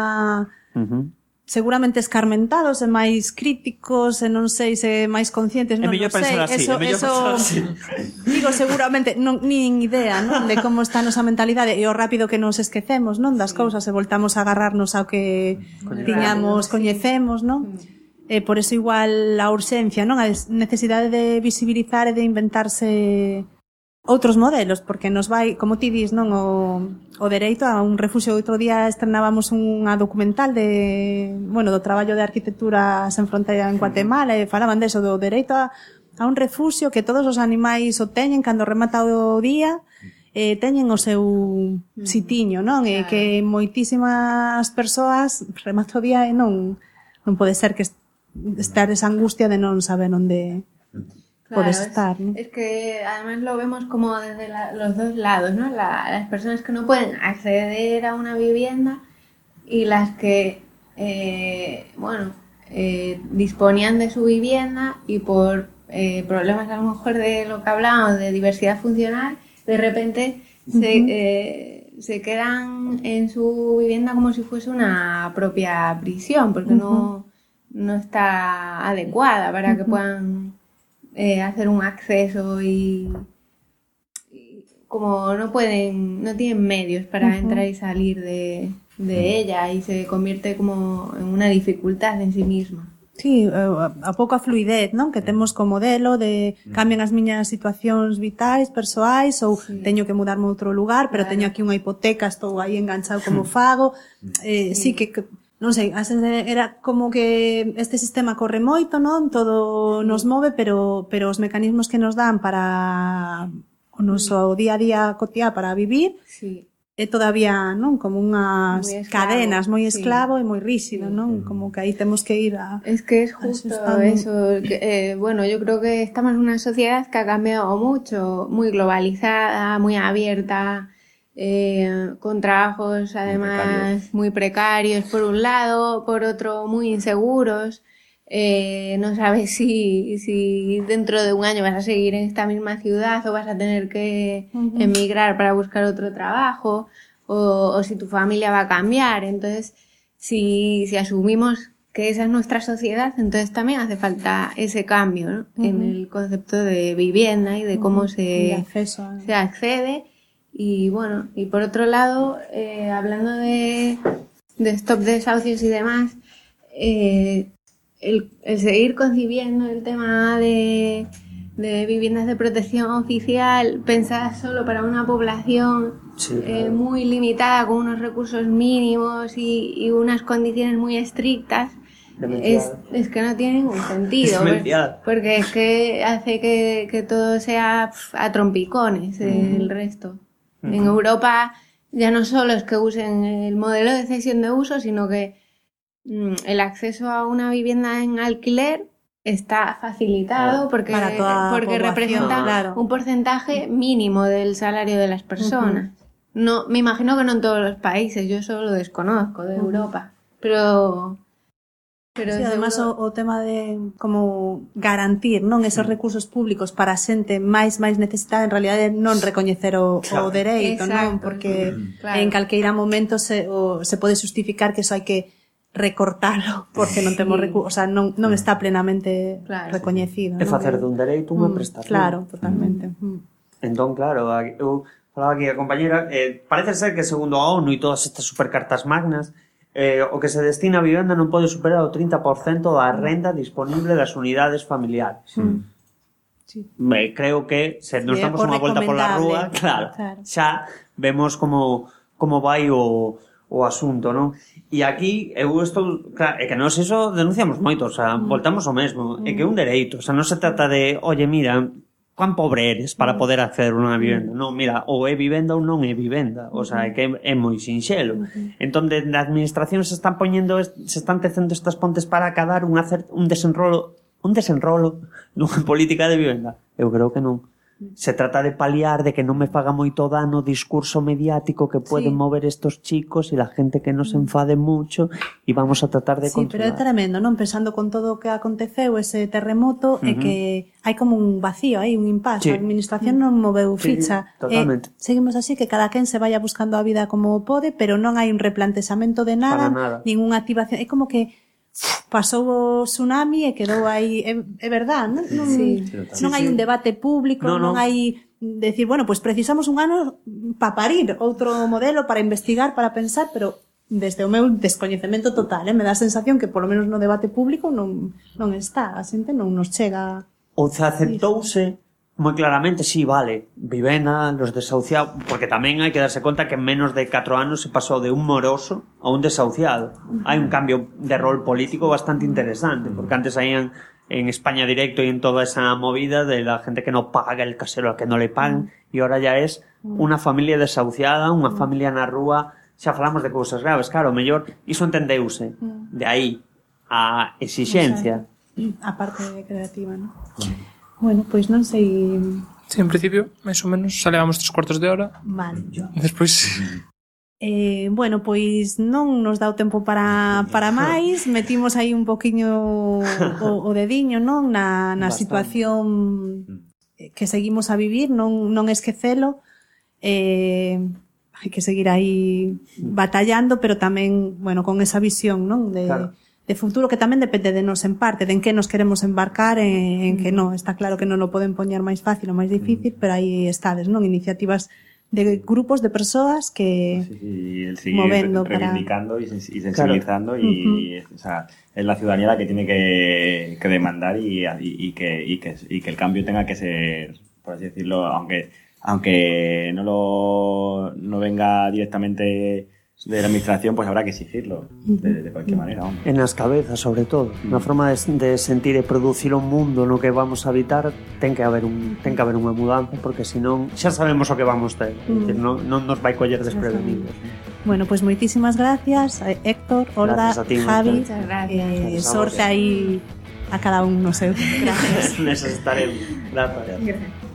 uh -huh seguramente escarmentados e máis críticos e non sei se máis conscientes, non, non sei, así, eso, eso así. digo seguramente non nin idea, non, de como está a nosa mentalidade e o rápido que nos esquecemos, non, das cousas e voltamos a agarrarnos ao que tiñamos, coñecemos, non? E eh, por eso igual a urxencia, non, a necesidade de visibilizar e de inventarse outros modelos, porque nos vai, como ti dis, non o, o dereito a un refuxio. Outro día estrenábamos unha documental de, bueno, do traballo de arquitectura sen fronteira en Guatemala e falaban deso do dereito a, a un refuxio que todos os animais o teñen cando remata o día eh, teñen o seu sitiño, non? E que moitísimas persoas remata o día e non non pode ser que estar esa angustia de non saber onde es- estar, ¿no? Es, que además lo vemos como desde la- los dos lados, ¿no? La- las personas que no pueden acceder a una vivienda y las que, eh, bueno, eh, disponían de su vivienda y por eh, problemas a lo mejor de lo que hablábamos de diversidad funcional, de repente se, Ujú. eh, se quedan en su vivienda como si fuese una propia prisión, porque no, no está adecuada para que puedan eh, hacer un acceso y, y, como no pueden, no tienen medios para uh -huh. entrar y salir de, de ella y se convierte como en una dificultad en sí misma. Sí, eh, a pouca fluidez, non? Que temos como modelo de mm. cambian as miñas situacións vitais, persoais, ou sí. teño que mudarme a outro lugar, pero claro. teño aquí unha hipoteca, estou aí enganchado como mm. fago. Mm. Eh, sí. sí, que, que non sei, a sensación eh, era como que este sistema corre moito, non? Todo nos move, pero pero os mecanismos que nos dan para o noso mm. día a día cotiá para vivir, sí. é todavía, non, como unhas moi esclavo, cadenas moi esclavo sí. e moi rígido, non? Como que aí temos que ir a Es que es justo eso, que, eh, bueno, yo creo que estamos en una sociedad que ha cambiado mucho, muy globalizada, muy abierta, eh, con trabajos además muy precarios. por un lado, por otro muy inseguros. eh, no sabes si, si dentro de un año vas a seguir en esta misma ciudad o vas a tener que emigrar para buscar otro trabajo o, o si tu familia va a cambiar. Entonces, si, si asumimos que esa es nuestra sociedad, entonces también hace falta ese cambio ¿no? En el concepto de vivienda y de cómo se, Y acceso a- se accede. Y bueno, y por otro lado, eh, hablando de, de stop desahucios y demás, eh, el, el seguir concibiendo el tema de, de viviendas de protección oficial pensadas solo para una población Sí, eh, muy limitada, con unos recursos mínimos y, y unas condiciones muy estrictas, es, es que no tiene ningún sentido. Es porque es que hace que, que todo sea pf, a trompicones el resto. En Europa ya no solo es que usen el modelo de cesión de uso, sino que mm, el acceso a una vivienda en alquiler está facilitado Claro, porque, para toda porque representa claro. un porcentaje mínimo del salario de las personas. No, me imagino que no en todos los países, yo eso lo desconozco de. Europa, pero Pero sí, además seguro... o, o tema de como garantir non esos recursos públicos para a xente máis máis necesitada en realidade non recoñecer o, claro. o dereito, Exacto. non? Porque mm-hmm. claro. en calqueira momento se, o, se pode justificar que eso hai que recortalo porque non temos recursos, o sea, non, non mm. está plenamente claro. recoñecido. É facer dun dereito unha mm, prestación. Claro, totalmente. Mm. mm. Entón, claro, eu falaba aquí a compañera, eh, parece ser que segundo a ONU e todas estas supercartas magnas, eh, o que se destina a vivenda non pode superar o 30% da renda disponible das unidades familiares. Mm. Sí. Me, creo que se nos sí, damos unha volta pola rúa, claro, claro, xa vemos como como vai o o asunto, non? E aquí eu estou, claro, é que nós iso denunciamos moito, o sea, mm. voltamos ao mesmo, mm. é que é un mm. dereito, o sea, non se trata de, oye, mira, cuán pobre eres para mm. poder acceder a unha vivenda. Mm. Non, mira, ou é vivenda ou non é vivenda, o sea, é que mm-hmm. é moi sinxelo. Mm-hmm. Entón, de, na administración se están poñendo se están tecendo estas pontes para acadar un, un desenrolo un desenrolo dunha política de vivenda. Eu creo que non se trata de paliar de que non me faga moito dano o discurso mediático que poden sí. mover estos chicos e la gente que nos mm. enfade mucho e vamos a tratar de sí, controlar. Sí, pero é tremendo, non? Pensando con todo o que aconteceu ese terremoto uh -huh. e que hai como un vacío, hai un impasse, sí. a administración non moveu sí, ficha. Eh, totalmente. E seguimos así que cada quen se vaya buscando a vida como pode, pero non hai un replantexamento de nada, Para nada. ninguna activación, é como que pasou o tsunami e quedou aí, é, é verdad, non, non, sí, non hai un debate público, no, non no. hai decir, bueno, pois pues precisamos un ano para parir outro modelo para investigar, para pensar, pero desde o meu descoñecemento total, eh, me dá a sensación que polo menos no debate público non non está, a xente non nos chega. Ou se aceptouse moi claramente, sí, vale, Vivena, los desahuciados, porque tamén hai que darse conta que en menos de 4 anos se pasou de un moroso a un desahuciado. Hai un cambio de rol político bastante interesante, porque antes haían en España directo y en toda esa movida de la gente que no paga el casero, al que no le pagan, e ahora ya es unha familia desahuciada, unha familia na rúa, xa falamos de cousas graves, claro, mellor, iso entendeuse, de aí a exixencia. A parte creativa, non? Bueno, pois non sei... Sí, en principio, máis ou menos, xa levamos tres cuartos de hora. Vale. Despois... Eh, bueno, pois non nos dá o tempo para, para máis. Metimos aí un poquiño o, o dediño non? Na, na Bastante. situación mm. que seguimos a vivir Non, non esquecelo. Eh, Hai que seguir aí batallando Pero tamén, bueno, con esa visión non? De, claro. De futuro que tamén depende de nos en parte De en que nos queremos embarcar En, en que non, está claro que non o poden poñer máis fácil ou máis difícil Pero aí estades, non? Iniciativas de grupos de persoas que Sí, sí, y el seguir Movendo para- reivindicando y sensibilizando y, o sea, es la ciudadanía la que tiene que, que demandar y, y- y que, y, que, y que el cambio tenga que ser, por así decirlo, aunque aunque no lo no venga directamente de la administración, pues habrá que exigirlo de, de cualquier manera. hombre. En as cabezas, sobre todo. Na forma de, de sentir e producir un mundo no que vamos a habitar, ten que haber un ten que haber unha mudanza, porque senón xa sabemos o que vamos ter. Mm. Mm. Non, non nos vai coller desprevenidos. Bueno, pues moitísimas gracias, eh, Héctor, Olga, Gracias a ti, Javi. Muchas gracias. Eh, Gracias sorte aí a cada un, no sé. Gracias. Nesas estaremos. Gracias. como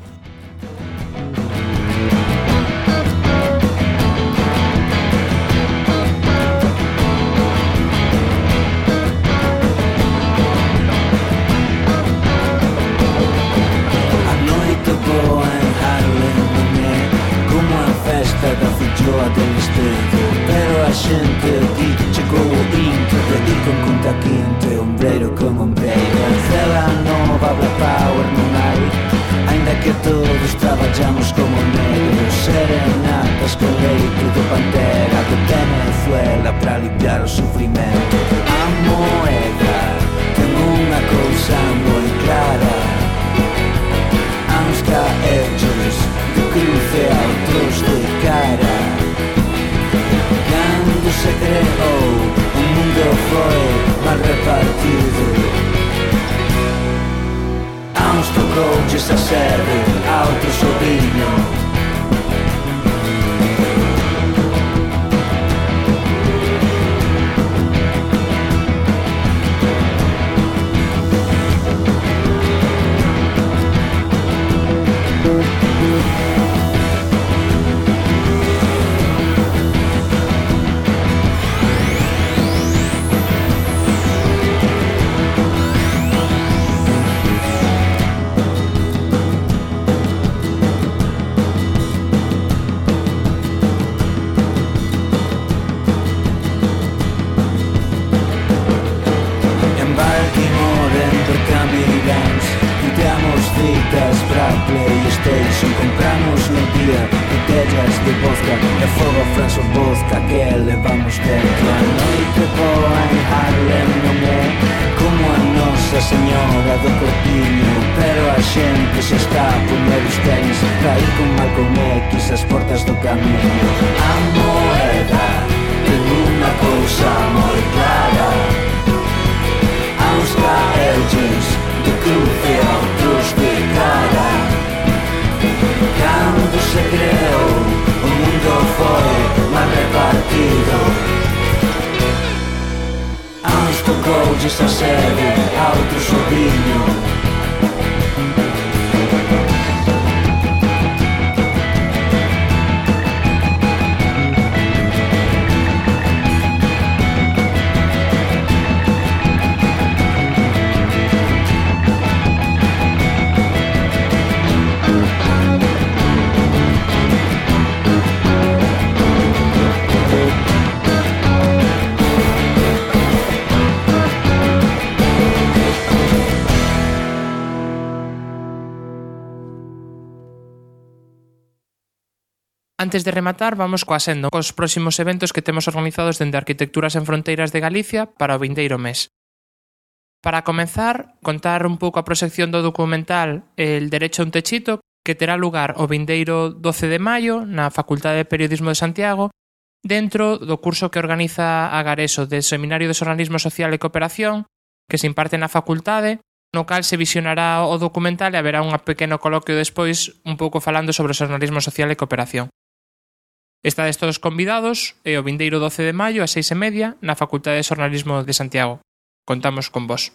Antes de rematar, vamos coa senda, cos próximos eventos que temos organizados dende Arquitecturas en Fronteiras de Galicia para o vindeiro mes. Para comenzar, contar un pouco a proxección do documental El Derecho a un Techito, que terá lugar o vindeiro 12 de maio na Facultade de Periodismo de Santiago, dentro do curso que organiza Agareso de Seminario de Xornalismo Social e Cooperación, que se imparte na facultade, no cal se visionará o documental e haberá un pequeno coloquio despois un pouco falando sobre o xornalismo social e cooperación. Está destos convidados e o vindeiro 12 de maio a seis e media na Facultade de Xornalismo de Santiago. Contamos con vos.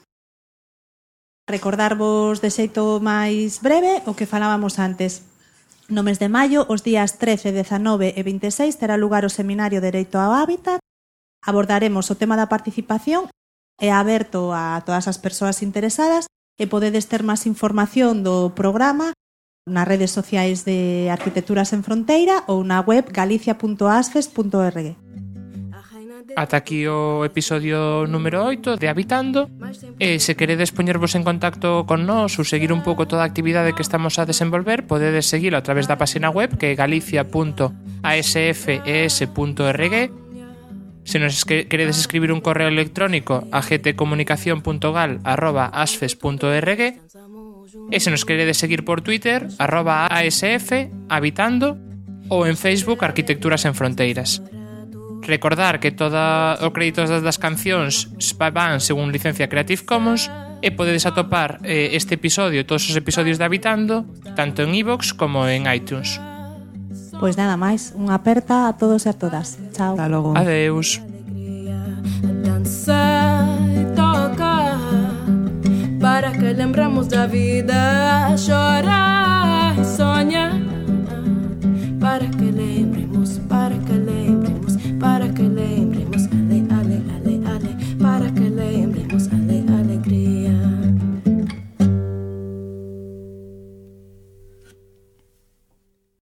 Recordarvos de xeito máis breve o que falábamos antes. No mes de maio, os días 13, 19 e 26 terá lugar o seminario Dereito ao Hábitat. Abordaremos o tema da participación é aberto a todas as persoas interesadas e podedes ter máis información do programa nas redes sociais de Arquitecturas en Fronteira ou na web galicia.asfes.org. Ata aquí o episodio número 8 de Habitando. E se queredes poñervos en contacto con nós ou seguir un pouco toda a actividade que estamos a desenvolver Podedes seguir a través da página web que é galicia.asfes.org Se nos queredes escribir un correo electrónico a gtcomunicación.gal.asfes.org E se nos queredes seguir por Twitter, arroba ASF, Habitando, ou en Facebook Arquitecturas en Fronteiras. Recordar que toda o crédito das cancións van según licencia Creative Commons e podedes atopar eh, este episodio e todos os episodios de Habitando tanto en iVoox como en iTunes. Pois nada máis, unha aperta a todos e a todas. Chao. Hasta logo. Adeus. para que lembramos da vida chorar e sonhar.